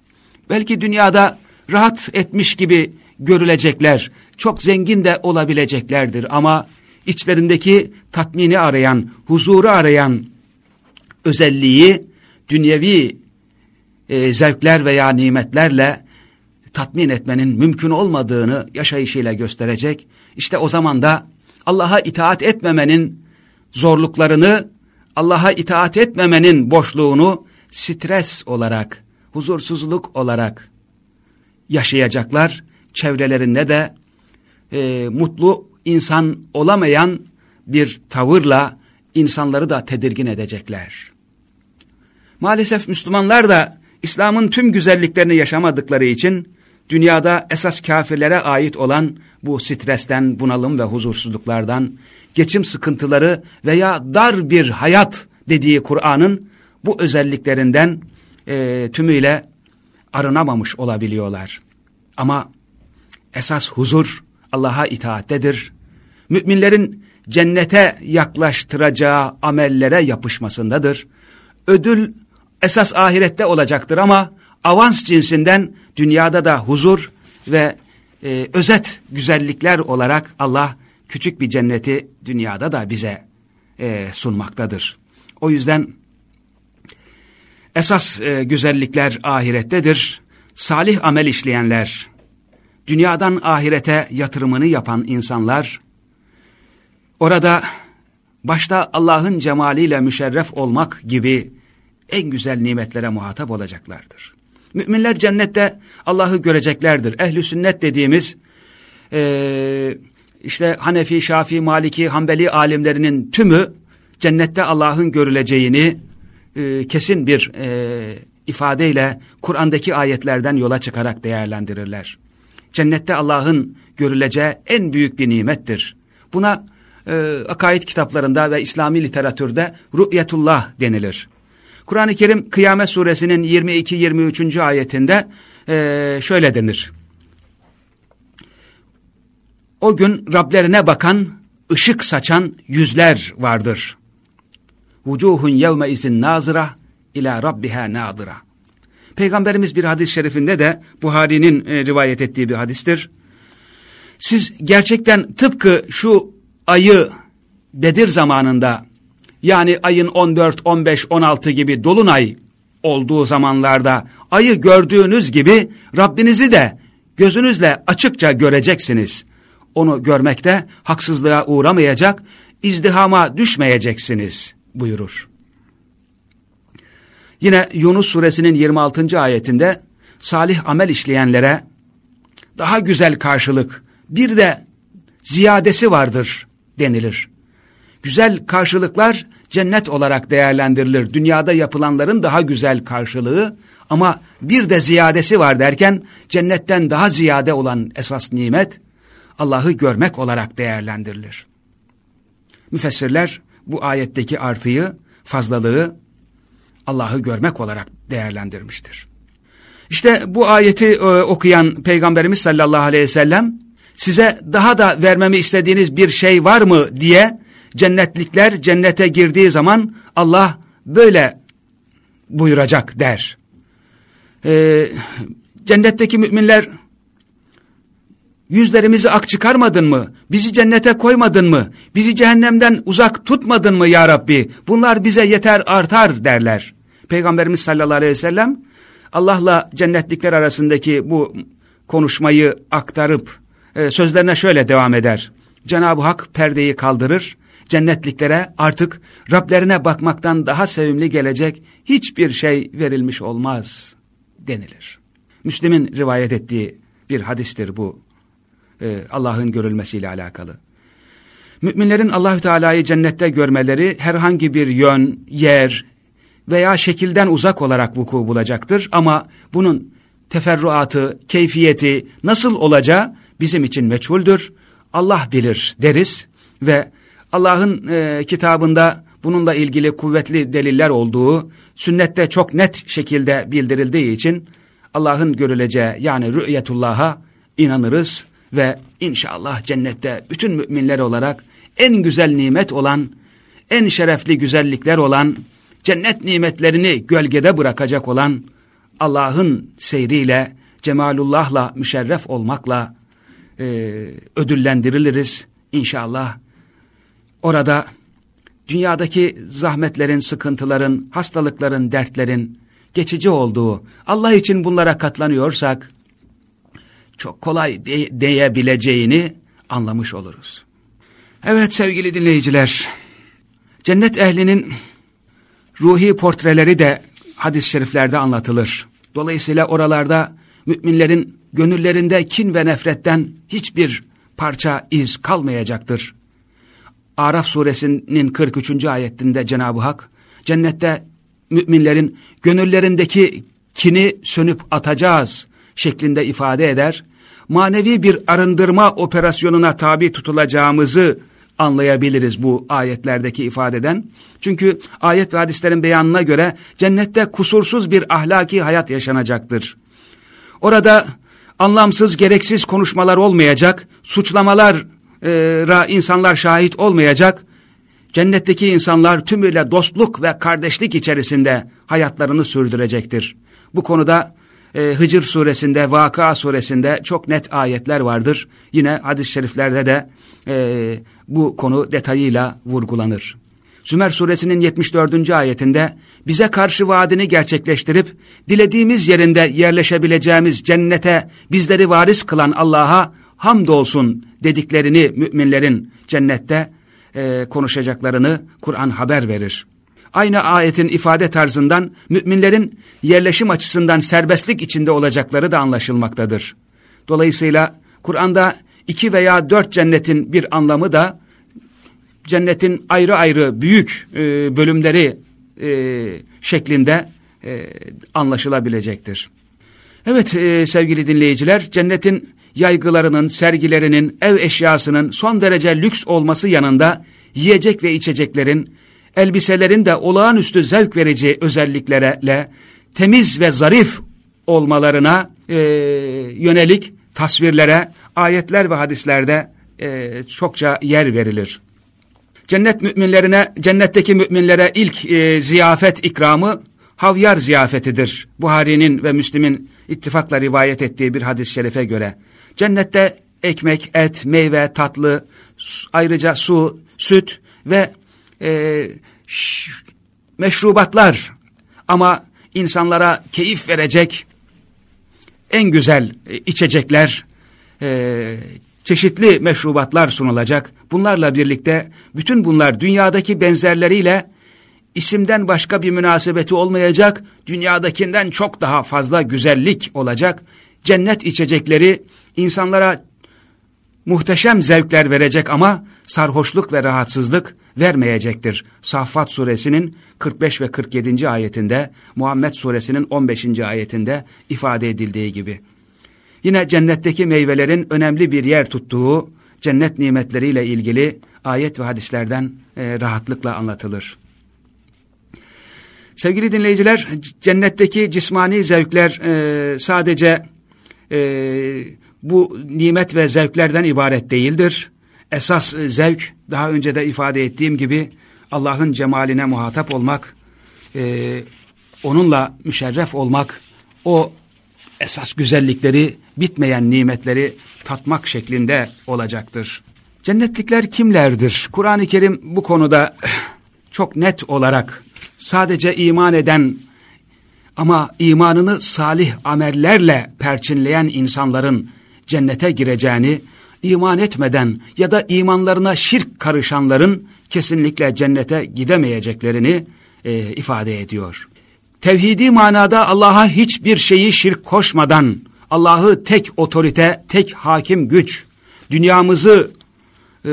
Speaker 1: Belki dünyada rahat etmiş gibi görülecekler, çok zengin de olabileceklerdir ama içlerindeki tatmini arayan, huzuru arayan özelliği dünyevi e, zevkler veya nimetlerle tatmin etmenin mümkün olmadığını yaşayışıyla gösterecek. İşte o zaman da Allah'a itaat etmemenin zorluklarını, Allah'a itaat etmemenin boşluğunu stres olarak, huzursuzluk olarak yaşayacaklar. Çevrelerinde de e, mutlu insan olamayan bir tavırla insanları da tedirgin edecekler. Maalesef Müslümanlar da İslam'ın tüm güzelliklerini yaşamadıkları için dünyada esas kafirlere ait olan bu stresten, bunalım ve huzursuzluklardan, geçim sıkıntıları veya dar bir hayat dediği Kur'an'ın bu özelliklerinden e, tümüyle arınamamış olabiliyorlar. Ama esas huzur Allah'a itaattedir. Müminlerin cennete yaklaştıracağı amellere yapışmasındadır. Ödül esas ahirette olacaktır ama avans cinsinden dünyada da huzur ve e, özet güzellikler olarak Allah küçük bir cenneti dünyada da bize e, sunmaktadır. O yüzden esas e, güzellikler ahirettedir. Salih amel işleyenler, dünyadan ahirete yatırımını yapan insanlar, orada başta Allah'ın cemaliyle müşerref olmak gibi en güzel nimetlere muhatap olacaklardır. Müminler cennette Allah'ı göreceklerdir. Ehli sünnet dediğimiz e, işte Hanefi, Şafii, Maliki, Hanbeli alimlerinin tümü cennette Allah'ın görüleceğini e, kesin bir e, ifadeyle Kur'an'daki ayetlerden yola çıkarak değerlendirirler. Cennette Allah'ın görüleceği en büyük bir nimettir. Buna e, akaid kitaplarında ve İslami literatürde rü'yetullah denilir. Kur'an-ı Kerim Kıyamet suresinin 22-23. ayetinde e, şöyle denir. O gün Rablerine bakan, ışık saçan yüzler vardır. Vucuhun yevme izin nazıra ila rabbiha nadıra. Peygamberimiz bir hadis-i şerifinde de Buhari'nin e, rivayet ettiği bir hadistir. Siz gerçekten tıpkı şu ayı Bedir zamanında yani ayın 14, 15, 16 gibi dolunay olduğu zamanlarda ayı gördüğünüz gibi Rabbinizi de gözünüzle açıkça göreceksiniz. Onu görmekte haksızlığa uğramayacak, izdihama düşmeyeceksiniz buyurur. Yine Yunus suresinin 26. ayetinde salih amel işleyenlere daha güzel karşılık bir de ziyadesi vardır denilir. Güzel karşılıklar cennet olarak değerlendirilir. Dünyada yapılanların daha güzel karşılığı ama bir de ziyadesi var derken cennetten daha ziyade olan esas nimet Allah'ı görmek olarak değerlendirilir. Müfessirler bu ayetteki artıyı, fazlalığı Allah'ı görmek olarak değerlendirmiştir. İşte bu ayeti e, okuyan Peygamberimiz sallallahu aleyhi ve sellem size daha da vermemi istediğiniz bir şey var mı diye cennetlikler cennete girdiği zaman Allah böyle buyuracak der. Ee, cennetteki müminler yüzlerimizi ak çıkarmadın mı? Bizi cennete koymadın mı? Bizi cehennemden uzak tutmadın mı ya Rabbi? Bunlar bize yeter artar derler. Peygamberimiz sallallahu aleyhi ve sellem Allah'la cennetlikler arasındaki bu konuşmayı aktarıp e, sözlerine şöyle devam eder. Cenab-ı Hak perdeyi kaldırır, cennetliklere artık Rablerine bakmaktan daha sevimli gelecek hiçbir şey verilmiş olmaz denilir. Müslim'in rivayet ettiği bir hadistir bu e, Allah'ın görülmesiyle alakalı. Müminlerin Allahü Teala'yı cennette görmeleri herhangi bir yön, yer veya şekilden uzak olarak vuku bulacaktır ama bunun teferruatı, keyfiyeti nasıl olacağı bizim için meçhuldür. Allah bilir deriz ve Allah'ın e, kitabında bununla ilgili kuvvetli deliller olduğu, sünnette çok net şekilde bildirildiği için Allah'ın görüleceği yani rü'yetullah'a inanırız ve inşallah cennette bütün müminler olarak en güzel nimet olan, en şerefli güzellikler olan, cennet nimetlerini gölgede bırakacak olan Allah'ın seyriyle, cemalullahla müşerref olmakla e, ödüllendiriliriz inşallah. Orada dünyadaki zahmetlerin, sıkıntıların, hastalıkların, dertlerin geçici olduğu, Allah için bunlara katlanıyorsak, çok kolay de diyebileceğini anlamış oluruz. Evet sevgili dinleyiciler, cennet ehlinin ruhi portreleri de hadis-i şeriflerde anlatılır. Dolayısıyla oralarda müminlerin gönüllerinde kin ve nefretten hiçbir parça iz kalmayacaktır. Araf suresinin 43. ayetinde Cenab-ı Hak, cennette müminlerin gönüllerindeki kini sönüp atacağız şeklinde ifade eder. Manevi bir arındırma operasyonuna tabi tutulacağımızı anlayabiliriz bu ayetlerdeki ifadeden. Çünkü ayet ve hadislerin beyanına göre cennette kusursuz bir ahlaki hayat yaşanacaktır. Orada anlamsız, gereksiz konuşmalar olmayacak, suçlamalara insanlar şahit olmayacak, cennetteki insanlar tümüyle dostluk ve kardeşlik içerisinde hayatlarını sürdürecektir. Bu konuda e, Hıcır suresinde, Vaka suresinde çok net ayetler vardır. Yine hadis-i şeriflerde de e, bu konu detayıyla vurgulanır. Sümer suresinin 74. ayetinde bize karşı vaadini gerçekleştirip dilediğimiz yerinde yerleşebileceğimiz cennete bizleri varis kılan Allah'a hamdolsun dediklerini müminlerin cennette e, konuşacaklarını Kur'an haber verir. Aynı ayetin ifade tarzından müminlerin yerleşim açısından serbestlik içinde olacakları da anlaşılmaktadır. Dolayısıyla Kur'an'da iki veya dört cennetin bir anlamı da cennetin ayrı ayrı büyük e, bölümleri e, şeklinde e, anlaşılabilecektir. Evet e, sevgili dinleyiciler cennetin yaygılarının, sergilerinin, ev eşyasının son derece lüks olması yanında yiyecek ve içeceklerin, elbiselerin de olağanüstü zevk verici özelliklerle temiz ve zarif olmalarına e, yönelik tasvirlere ayetler ve hadislerde e, çokça yer verilir. Cennet müminlerine, cennetteki müminlere ilk e, ziyafet ikramı havyar ziyafetidir. Buhari'nin ve Müslim'in ittifakla rivayet ettiği bir hadis-i şerife göre. Cennette ekmek, et, meyve, tatlı, ayrıca su, süt ve e, meşrubatlar ama insanlara keyif verecek en güzel e, içecekler, e, çeşitli meşrubatlar sunulacak. Bunlarla birlikte bütün bunlar dünyadaki benzerleriyle isimden başka bir münasebeti olmayacak, dünyadakinden çok daha fazla güzellik olacak. Cennet içecekleri insanlara muhteşem zevkler verecek ama sarhoşluk ve rahatsızlık vermeyecektir. Saffat suresinin 45 ve 47. ayetinde, Muhammed suresinin 15. ayetinde ifade edildiği gibi. Yine cennetteki meyvelerin önemli bir yer tuttuğu cennet nimetleriyle ilgili ayet ve hadislerden e, rahatlıkla anlatılır. Sevgili dinleyiciler, cennetteki cismani zevkler e, sadece e, bu nimet ve zevklerden ibaret değildir. Esas e, zevk, daha önce de ifade ettiğim gibi Allah'ın cemaline muhatap olmak, e, onunla müşerref olmak, o esas güzellikleri, bitmeyen nimetleri tatmak şeklinde olacaktır. Cennetlikler kimlerdir? Kur'an-ı Kerim bu konuda çok net olarak sadece iman eden ama imanını salih amellerle perçinleyen insanların cennete gireceğini, iman etmeden ya da imanlarına şirk karışanların kesinlikle cennete gidemeyeceklerini e, ifade ediyor. Tevhidi manada Allah'a hiçbir şeyi şirk koşmadan, Allah'ı tek otorite, tek hakim güç, dünyamızı e,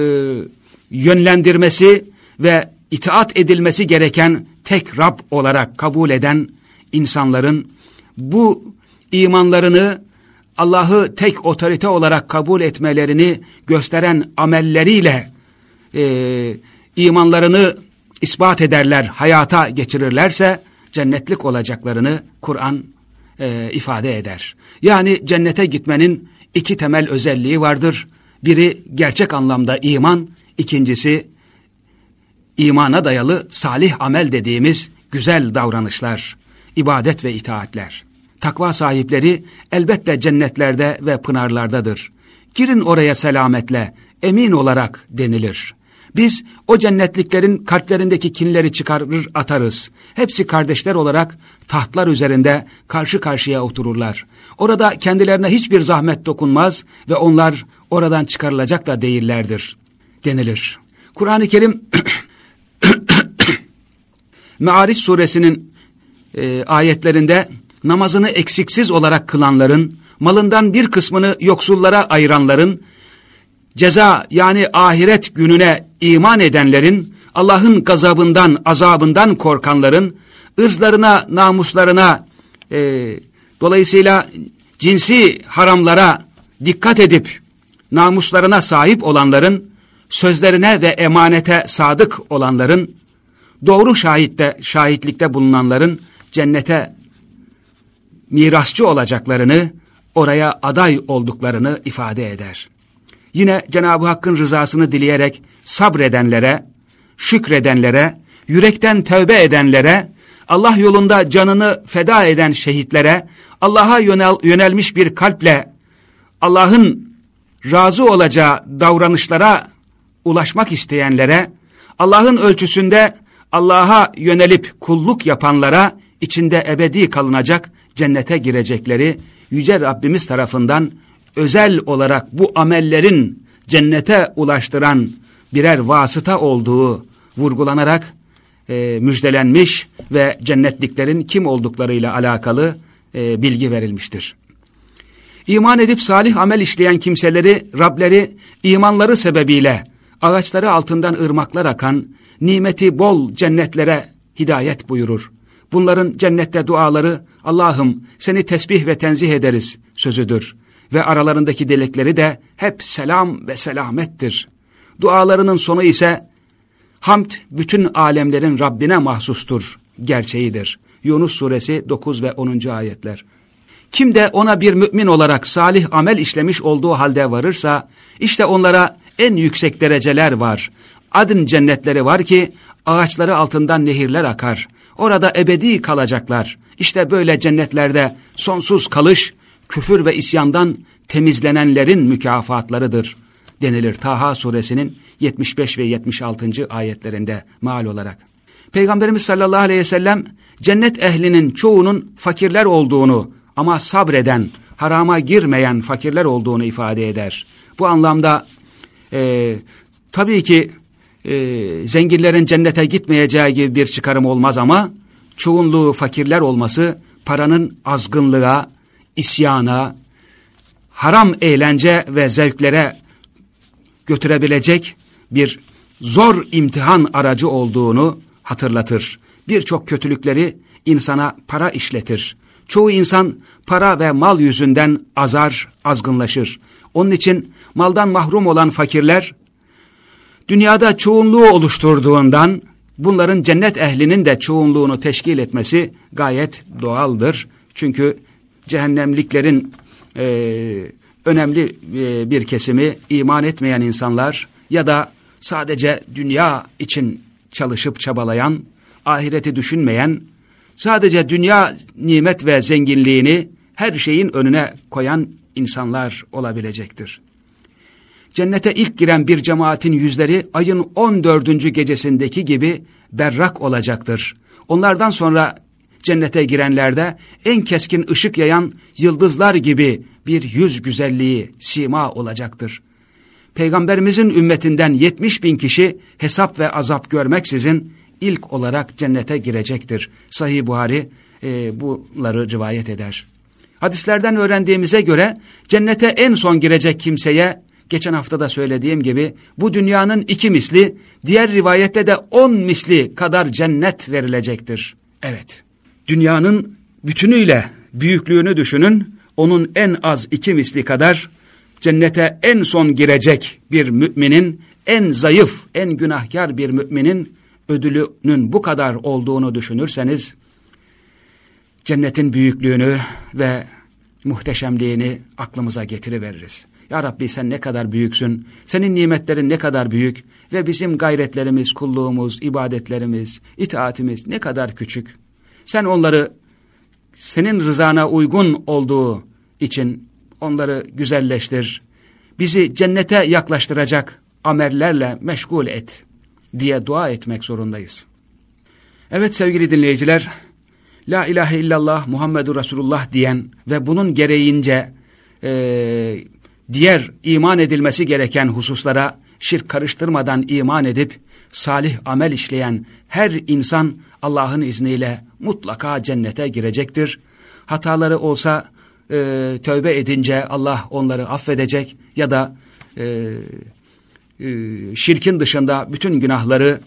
Speaker 1: yönlendirmesi ve itaat edilmesi gereken tek Rab olarak kabul eden insanların bu imanlarını Allah'ı tek otorite olarak kabul etmelerini gösteren amelleriyle e, imanlarını ispat ederler, hayata geçirirlerse cennetlik olacaklarını Kur'an e, ifade eder. Yani cennete gitmenin iki temel özelliği vardır. Biri gerçek anlamda iman, ikincisi imana dayalı salih amel dediğimiz güzel davranışlar, ibadet ve itaatler. Takva sahipleri elbette cennetlerde ve pınarlardadır. Girin oraya selametle, emin olarak denilir. Biz o cennetliklerin kalplerindeki kinleri çıkarır atarız. Hepsi kardeşler olarak tahtlar üzerinde karşı karşıya otururlar. Orada kendilerine hiçbir zahmet dokunmaz ve onlar oradan çıkarılacak da değillerdir denilir. Kur'an-ı Kerim Me'ariç suresinin e, ayetlerinde namazını eksiksiz olarak kılanların, malından bir kısmını yoksullara ayıranların, ceza yani ahiret gününe iman edenlerin, Allah'ın gazabından, azabından korkanların, ırzlarına, namuslarına, e, dolayısıyla cinsi haramlara dikkat edip, namuslarına sahip olanların, sözlerine ve emanete sadık olanların, doğru şahitte, şahitlikte bulunanların cennete mirasçı olacaklarını, oraya aday olduklarını ifade eder. Yine Cenab-ı Hakk'ın rızasını dileyerek sabredenlere, şükredenlere, yürekten tövbe edenlere, Allah yolunda canını feda eden şehitlere, Allah'a yönel, yönelmiş bir kalple Allah'ın razı olacağı davranışlara ulaşmak isteyenlere, Allah'ın ölçüsünde Allah'a yönelip kulluk yapanlara içinde ebedi kalınacak cennete girecekleri Yüce Rabbimiz tarafından özel olarak bu amellerin cennete ulaştıran birer vasıta olduğu vurgulanarak e, müjdelenmiş ve cennetliklerin kim olduklarıyla alakalı e, bilgi verilmiştir. İman edip salih amel işleyen kimseleri Rableri imanları sebebiyle ağaçları altından ırmaklar akan nimeti bol cennetlere hidayet buyurur. Bunların cennette duaları Allah'ım seni tesbih ve tenzih ederiz sözüdür. Ve aralarındaki delikleri de hep selam ve selamettir. Dualarının sonu ise hamd bütün alemlerin Rabbine mahsustur gerçeğidir. Yunus suresi 9 ve 10. ayetler. Kim de ona bir mümin olarak salih amel işlemiş olduğu halde varırsa, işte onlara en yüksek dereceler var. Adın cennetleri var ki ağaçları altından nehirler akar. Orada ebedi kalacaklar. İşte böyle cennetlerde sonsuz kalış, küfür ve isyandan temizlenenlerin mükafatlarıdır denilir Taha suresinin 75 ve 76. ayetlerinde mal olarak. Peygamberimiz sallallahu aleyhi ve sellem cennet ehlinin çoğunun fakirler olduğunu ama sabreden, harama girmeyen fakirler olduğunu ifade eder. Bu anlamda e, tabii ki e, zenginlerin cennete gitmeyeceği gibi bir çıkarım olmaz ama çoğunluğu fakirler olması paranın azgınlığa, isyana, haram eğlence ve zevklere götürebilecek bir zor imtihan aracı olduğunu hatırlatır. Birçok kötülükleri insana para işletir. Çoğu insan para ve mal yüzünden azar, azgınlaşır. Onun için maldan mahrum olan fakirler, dünyada çoğunluğu oluşturduğundan bunların cennet ehlinin de çoğunluğunu teşkil etmesi gayet doğaldır. Çünkü cehennemliklerin e, önemli e, bir kesimi iman etmeyen insanlar ya da sadece dünya için çalışıp çabalayan, ahireti düşünmeyen, sadece dünya nimet ve zenginliğini her şeyin önüne koyan insanlar olabilecektir. Cennete ilk giren bir cemaatin yüzleri ayın 14. gecesindeki gibi berrak olacaktır. Onlardan sonra cennete girenlerde en keskin ışık yayan yıldızlar gibi bir yüz güzelliği sima olacaktır. Peygamberimizin ümmetinden 70 bin kişi hesap ve azap görmeksizin ilk olarak cennete girecektir. Sahih Buhari e, bunları rivayet eder. Hadislerden öğrendiğimize göre cennete en son girecek kimseye geçen hafta da söylediğim gibi bu dünyanın iki misli diğer rivayette de on misli kadar cennet verilecektir. Evet dünyanın bütünüyle büyüklüğünü düşünün onun en az iki misli kadar cennete en son girecek bir müminin en zayıf en günahkar bir müminin ödülünün bu kadar olduğunu düşünürseniz cennetin büyüklüğünü ve muhteşemliğini aklımıza getiriveririz. Ya Rabbi sen ne kadar büyüksün, senin nimetlerin ne kadar büyük ve bizim gayretlerimiz, kulluğumuz, ibadetlerimiz, itaatimiz ne kadar küçük. Sen onları senin rızana uygun olduğu için onları güzelleştir. Bizi cennete yaklaştıracak amellerle meşgul et diye dua etmek zorundayız. Evet sevgili dinleyiciler, La ilahe illallah Muhammedur Resulullah diyen ve bunun gereğince e, diğer iman edilmesi gereken hususlara şirk karıştırmadan iman edip salih amel işleyen her insan Allah'ın izniyle mutlaka cennete girecektir. Hataları olsa e, tövbe edince Allah onları affedecek ya da e, e, şirkin dışında bütün günahları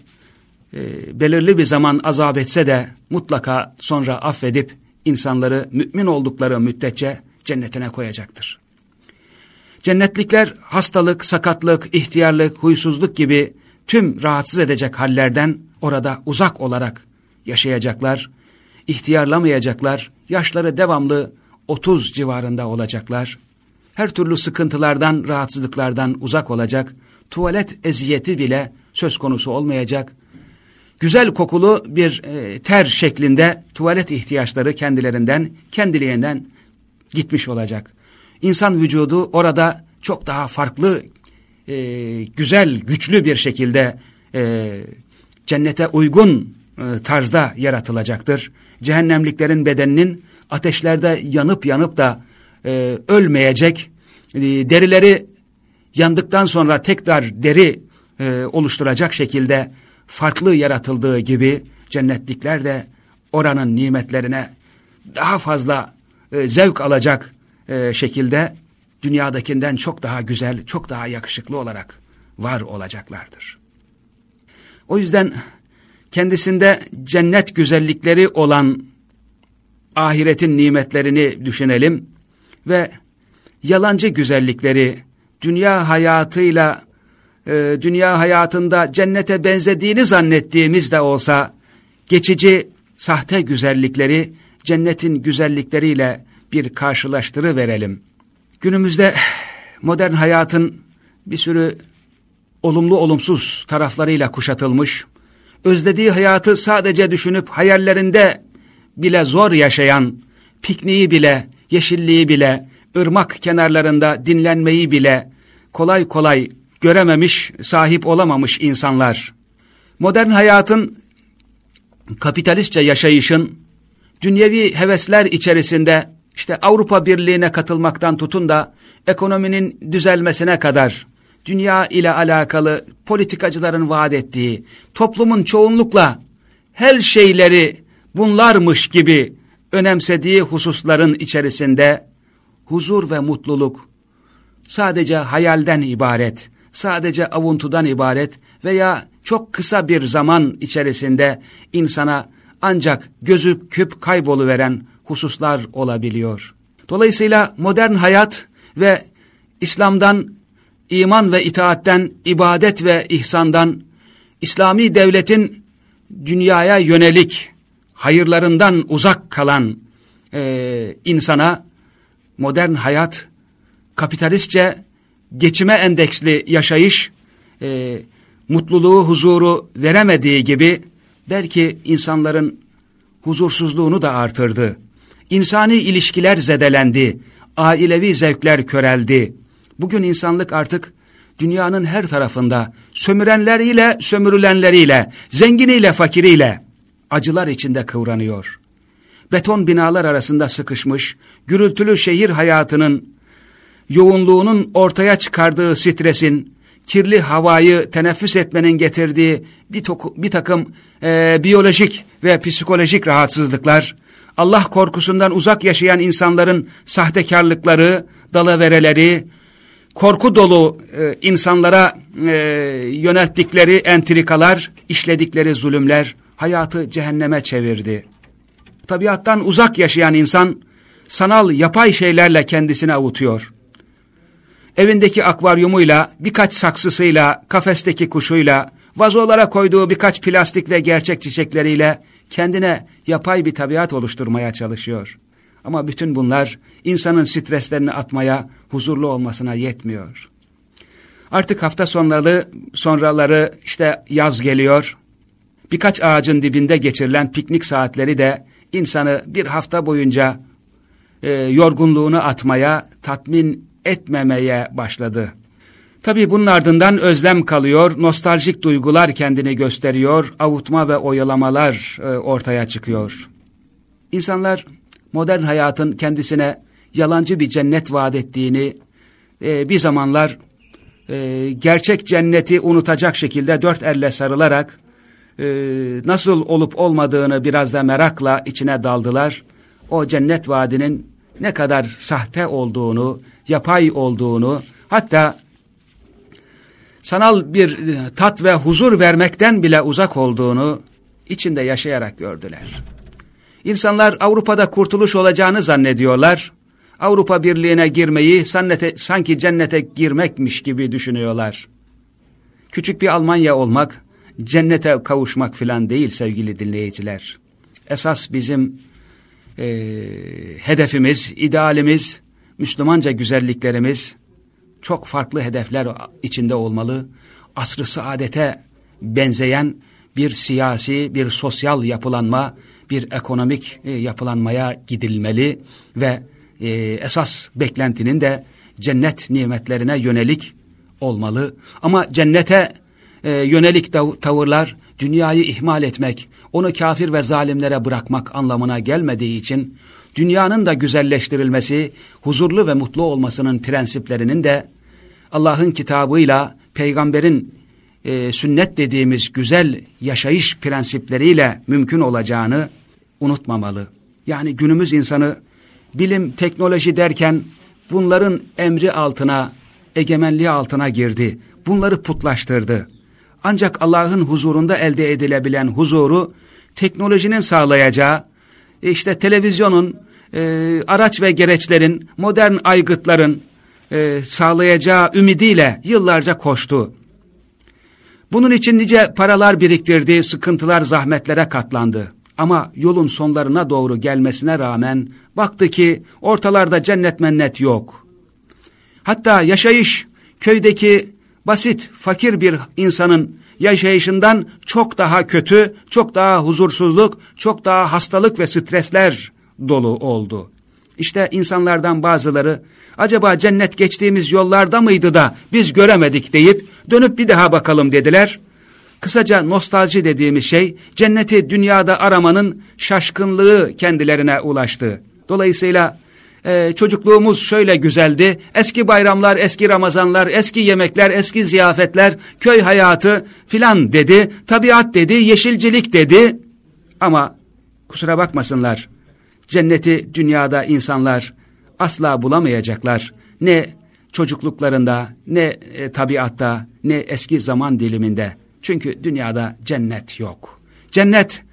Speaker 1: e, belirli bir zaman azap etse de mutlaka sonra affedip insanları mümin oldukları müddetçe cennetine koyacaktır. Cennetlikler hastalık, sakatlık, ihtiyarlık, huysuzluk gibi tüm rahatsız edecek hallerden orada uzak olarak yaşayacaklar, ihtiyarlamayacaklar, yaşları devamlı 30 civarında olacaklar. Her türlü sıkıntılardan, rahatsızlıklardan uzak olacak, tuvalet eziyeti bile söz konusu olmayacak. Güzel kokulu bir e, ter şeklinde tuvalet ihtiyaçları kendilerinden, kendiliğinden gitmiş olacak. İnsan vücudu orada çok daha farklı, e, güzel, güçlü bir şekilde e, cennete uygun e, tarzda yaratılacaktır. Cehennemliklerin bedeninin ateşlerde yanıp yanıp da e, ölmeyecek, e, derileri yandıktan sonra tekrar deri e, oluşturacak şekilde farklı yaratıldığı gibi cennetlikler de oranın nimetlerine daha fazla e, zevk alacak e, şekilde dünyadakinden çok daha güzel, çok daha yakışıklı olarak var olacaklardır. O yüzden kendisinde cennet güzellikleri olan ahiretin nimetlerini düşünelim ve yalancı güzellikleri dünya hayatıyla e, dünya hayatında cennete benzediğini zannettiğimiz de olsa geçici sahte güzellikleri cennetin güzellikleriyle bir karşılaştırı verelim. Günümüzde modern hayatın bir sürü olumlu olumsuz taraflarıyla kuşatılmış, özlediği hayatı sadece düşünüp hayallerinde bile zor yaşayan, pikniği bile, yeşilliği bile, ırmak kenarlarında dinlenmeyi bile kolay kolay görememiş, sahip olamamış insanlar. Modern hayatın, kapitalistçe yaşayışın, dünyevi hevesler içerisinde işte Avrupa Birliği'ne katılmaktan tutun da ekonominin düzelmesine kadar dünya ile alakalı politikacıların vaat ettiği, toplumun çoğunlukla her şeyleri bunlarmış gibi önemsediği hususların içerisinde huzur ve mutluluk sadece hayalden ibaret, sadece avuntudan ibaret veya çok kısa bir zaman içerisinde insana ancak gözü küp kayboluveren hususlar olabiliyor. Dolayısıyla modern hayat ve İslam'dan, iman ve itaatten, ibadet ve ihsandan, İslami devletin dünyaya yönelik hayırlarından uzak kalan e, insana modern hayat, kapitalistçe geçime endeksli yaşayış, e, mutluluğu, huzuru veremediği gibi belki insanların huzursuzluğunu da artırdı. İnsani ilişkiler zedelendi, ailevi zevkler köreldi. Bugün insanlık artık dünyanın her tarafında sömürenleriyle, sömürülenleriyle, zenginiyle, fakiriyle acılar içinde kıvranıyor. Beton binalar arasında sıkışmış, gürültülü şehir hayatının yoğunluğunun ortaya çıkardığı stresin, kirli havayı teneffüs etmenin getirdiği bir, bir takım e, biyolojik ve psikolojik rahatsızlıklar, Allah korkusundan uzak yaşayan insanların sahtekarlıkları, dalavereleri, korku dolu e, insanlara e, yönelttikleri entrikalar, işledikleri zulümler hayatı cehenneme çevirdi. Tabiattan uzak yaşayan insan sanal yapay şeylerle kendisini avutuyor. Evindeki akvaryumuyla, birkaç saksısıyla, kafesteki kuşuyla, vazolara koyduğu birkaç plastik ve gerçek çiçekleriyle kendine yapay bir tabiat oluşturmaya çalışıyor. Ama bütün bunlar insanın streslerini atmaya, huzurlu olmasına yetmiyor. Artık hafta sonları, sonraları işte yaz geliyor. Birkaç ağacın dibinde geçirilen piknik saatleri de insanı bir hafta boyunca e, yorgunluğunu atmaya, tatmin etmemeye başladı. Tabii bunun ardından özlem kalıyor, nostaljik duygular kendini gösteriyor, avutma ve oyalamalar e, ortaya çıkıyor. İnsanlar modern hayatın kendisine yalancı bir cennet vaat ettiğini, e, bir zamanlar e, gerçek cenneti unutacak şekilde dört elle sarılarak, e, nasıl olup olmadığını biraz da merakla içine daldılar. O cennet vaadinin ne kadar sahte olduğunu, yapay olduğunu, hatta sanal bir tat ve huzur vermekten bile uzak olduğunu içinde yaşayarak gördüler. İnsanlar Avrupa'da kurtuluş olacağını zannediyorlar. Avrupa Birliği'ne girmeyi sannete, sanki cennete girmekmiş gibi düşünüyorlar. Küçük bir Almanya olmak, cennete kavuşmak filan değil sevgili dinleyiciler. Esas bizim e, hedefimiz, idealimiz, Müslümanca güzelliklerimiz çok farklı hedefler içinde olmalı. Asrı saadete benzeyen bir siyasi, bir sosyal yapılanma, bir ekonomik e, yapılanmaya gidilmeli ve e, esas beklentinin de cennet nimetlerine yönelik olmalı. Ama cennete e, yönelik tavırlar dünyayı ihmal etmek, onu kafir ve zalimlere bırakmak anlamına gelmediği için dünyanın da güzelleştirilmesi, huzurlu ve mutlu olmasının prensiplerinin de Allah'ın kitabıyla, peygamberin e, sünnet dediğimiz güzel yaşayış prensipleriyle mümkün olacağını unutmamalı. Yani günümüz insanı bilim, teknoloji derken bunların emri altına, egemenliği altına girdi. Bunları putlaştırdı. Ancak Allah'ın huzurunda elde edilebilen huzuru teknolojinin sağlayacağı, işte televizyonun, e, araç ve gereçlerin, modern aygıtların e, sağlayacağı ümidiyle yıllarca koştu. Bunun için nice paralar biriktirdi, sıkıntılar, zahmetlere katlandı. Ama yolun sonlarına doğru gelmesine rağmen baktı ki ortalarda cennet mennet yok. Hatta yaşayış köydeki basit, fakir bir insanın yaşayışından çok daha kötü, çok daha huzursuzluk, çok daha hastalık ve stresler dolu oldu. İşte insanlardan bazıları acaba cennet geçtiğimiz yollarda mıydı da biz göremedik deyip dönüp bir daha bakalım dediler. Kısaca nostalji dediğimiz şey cenneti dünyada aramanın şaşkınlığı kendilerine ulaştı. Dolayısıyla e, çocukluğumuz şöyle güzeldi. Eski bayramlar, eski Ramazanlar, eski yemekler, eski ziyafetler, köy hayatı filan dedi. Tabiat dedi, yeşilcilik dedi. Ama kusura bakmasınlar. Cenneti dünyada insanlar asla bulamayacaklar. Ne çocukluklarında, ne e, tabiatta, ne eski zaman diliminde. Çünkü dünyada cennet yok. Cennet,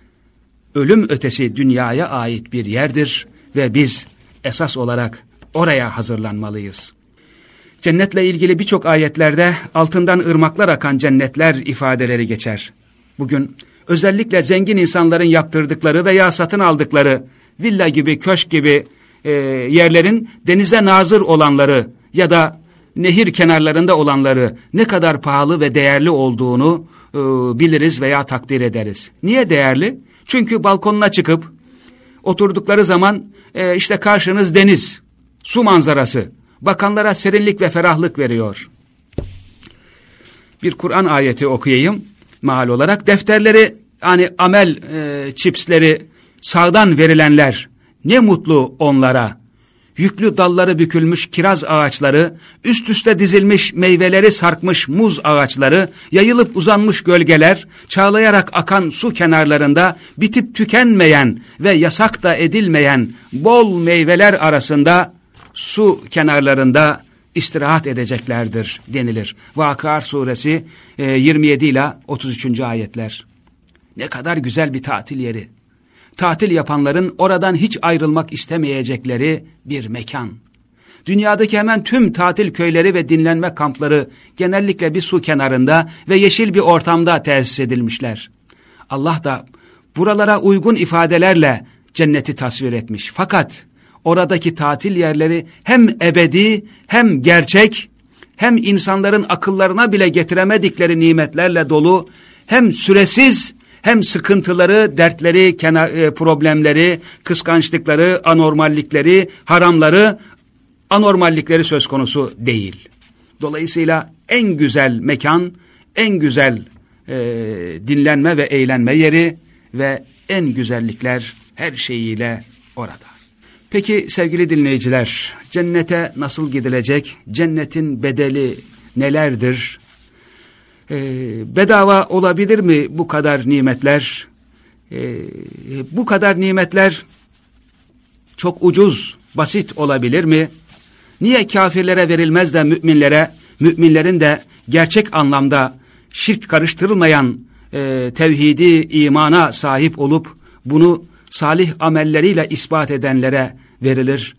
Speaker 1: ölüm ötesi dünyaya ait bir yerdir ve biz esas olarak oraya hazırlanmalıyız. Cennetle ilgili birçok ayetlerde altından ırmaklar akan cennetler ifadeleri geçer. Bugün özellikle zengin insanların yaptırdıkları veya satın aldıkları villa gibi, köşk gibi e, yerlerin denize nazır olanları ya da nehir kenarlarında olanları ne kadar pahalı ve değerli olduğunu e, biliriz veya takdir ederiz. Niye değerli? Çünkü balkonuna çıkıp oturdukları zaman e, işte karşınız deniz, su manzarası, bakanlara serinlik ve ferahlık veriyor. Bir Kur'an ayeti okuyayım mal olarak. Defterleri hani amel e, çipsleri sağdan verilenler ne mutlu onlara. Yüklü dalları bükülmüş kiraz ağaçları, üst üste dizilmiş meyveleri sarkmış muz ağaçları, yayılıp uzanmış gölgeler, çağlayarak akan su kenarlarında bitip tükenmeyen ve yasak da edilmeyen bol meyveler arasında su kenarlarında istirahat edeceklerdir denilir. Vakıar suresi 27 ile 33. ayetler. Ne kadar güzel bir tatil yeri. Tatil yapanların oradan hiç ayrılmak istemeyecekleri bir mekan. Dünyadaki hemen tüm tatil köyleri ve dinlenme kampları genellikle bir su kenarında ve yeşil bir ortamda tesis edilmişler. Allah da buralara uygun ifadelerle cenneti tasvir etmiş. Fakat oradaki tatil yerleri hem ebedi hem gerçek hem insanların akıllarına bile getiremedikleri nimetlerle dolu hem süresiz hem sıkıntıları, dertleri, e, problemleri, kıskançlıkları, anormallikleri, haramları, anormallikleri söz konusu değil. Dolayısıyla en güzel mekan, en güzel e, dinlenme ve eğlenme yeri ve en güzellikler her şeyiyle orada. Peki sevgili dinleyiciler, cennete nasıl gidilecek? Cennetin bedeli nelerdir? Ee, bedava olabilir mi bu kadar nimetler? Ee, bu kadar nimetler çok ucuz, basit olabilir mi? Niye kafirlere verilmez de müminlere, müminlerin de gerçek anlamda şirk karıştırılmayan e, tevhidi imana sahip olup bunu salih amelleriyle ispat edenlere verilir.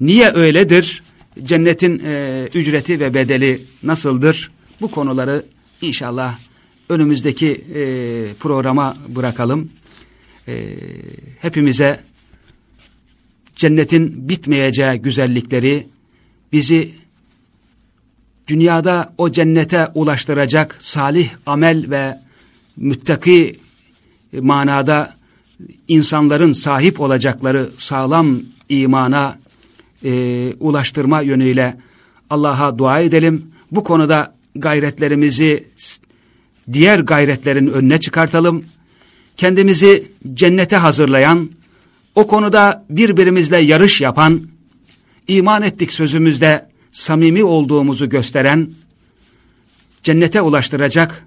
Speaker 1: Niye öyledir? Cennetin e, ücreti ve bedeli nasıldır? Bu konuları inşallah önümüzdeki e, programa bırakalım. E, hepimize cennetin bitmeyeceği güzellikleri bizi dünyada o cennete ulaştıracak salih amel ve müttaki manada insanların sahip olacakları sağlam imana e, ulaştırma yönüyle Allah'a dua edelim. Bu konuda gayretlerimizi diğer gayretlerin önüne çıkartalım. Kendimizi cennete hazırlayan, o konuda birbirimizle yarış yapan, iman ettik sözümüzde samimi olduğumuzu gösteren, cennete ulaştıracak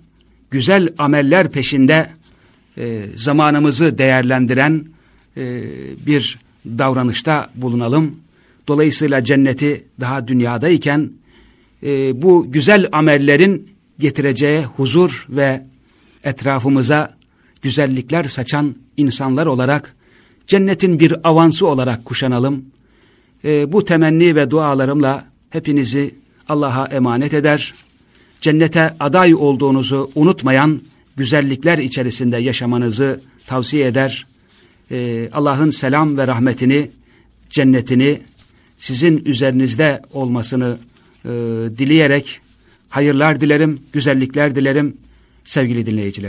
Speaker 1: güzel ameller peşinde e, zamanımızı değerlendiren e, bir davranışta bulunalım. Dolayısıyla cenneti daha dünyadayken e, bu güzel amellerin getireceği huzur ve etrafımıza güzellikler saçan insanlar olarak cennetin bir avansı olarak kuşanalım. E, bu temenni ve dualarımla hepinizi Allah'a emanet eder. Cennete aday olduğunuzu unutmayan güzellikler içerisinde yaşamanızı tavsiye eder. Ee, Allah'ın selam ve rahmetini, cennetini sizin üzerinizde olmasını e, dileyerek hayırlar dilerim, güzellikler dilerim sevgili dinleyiciler.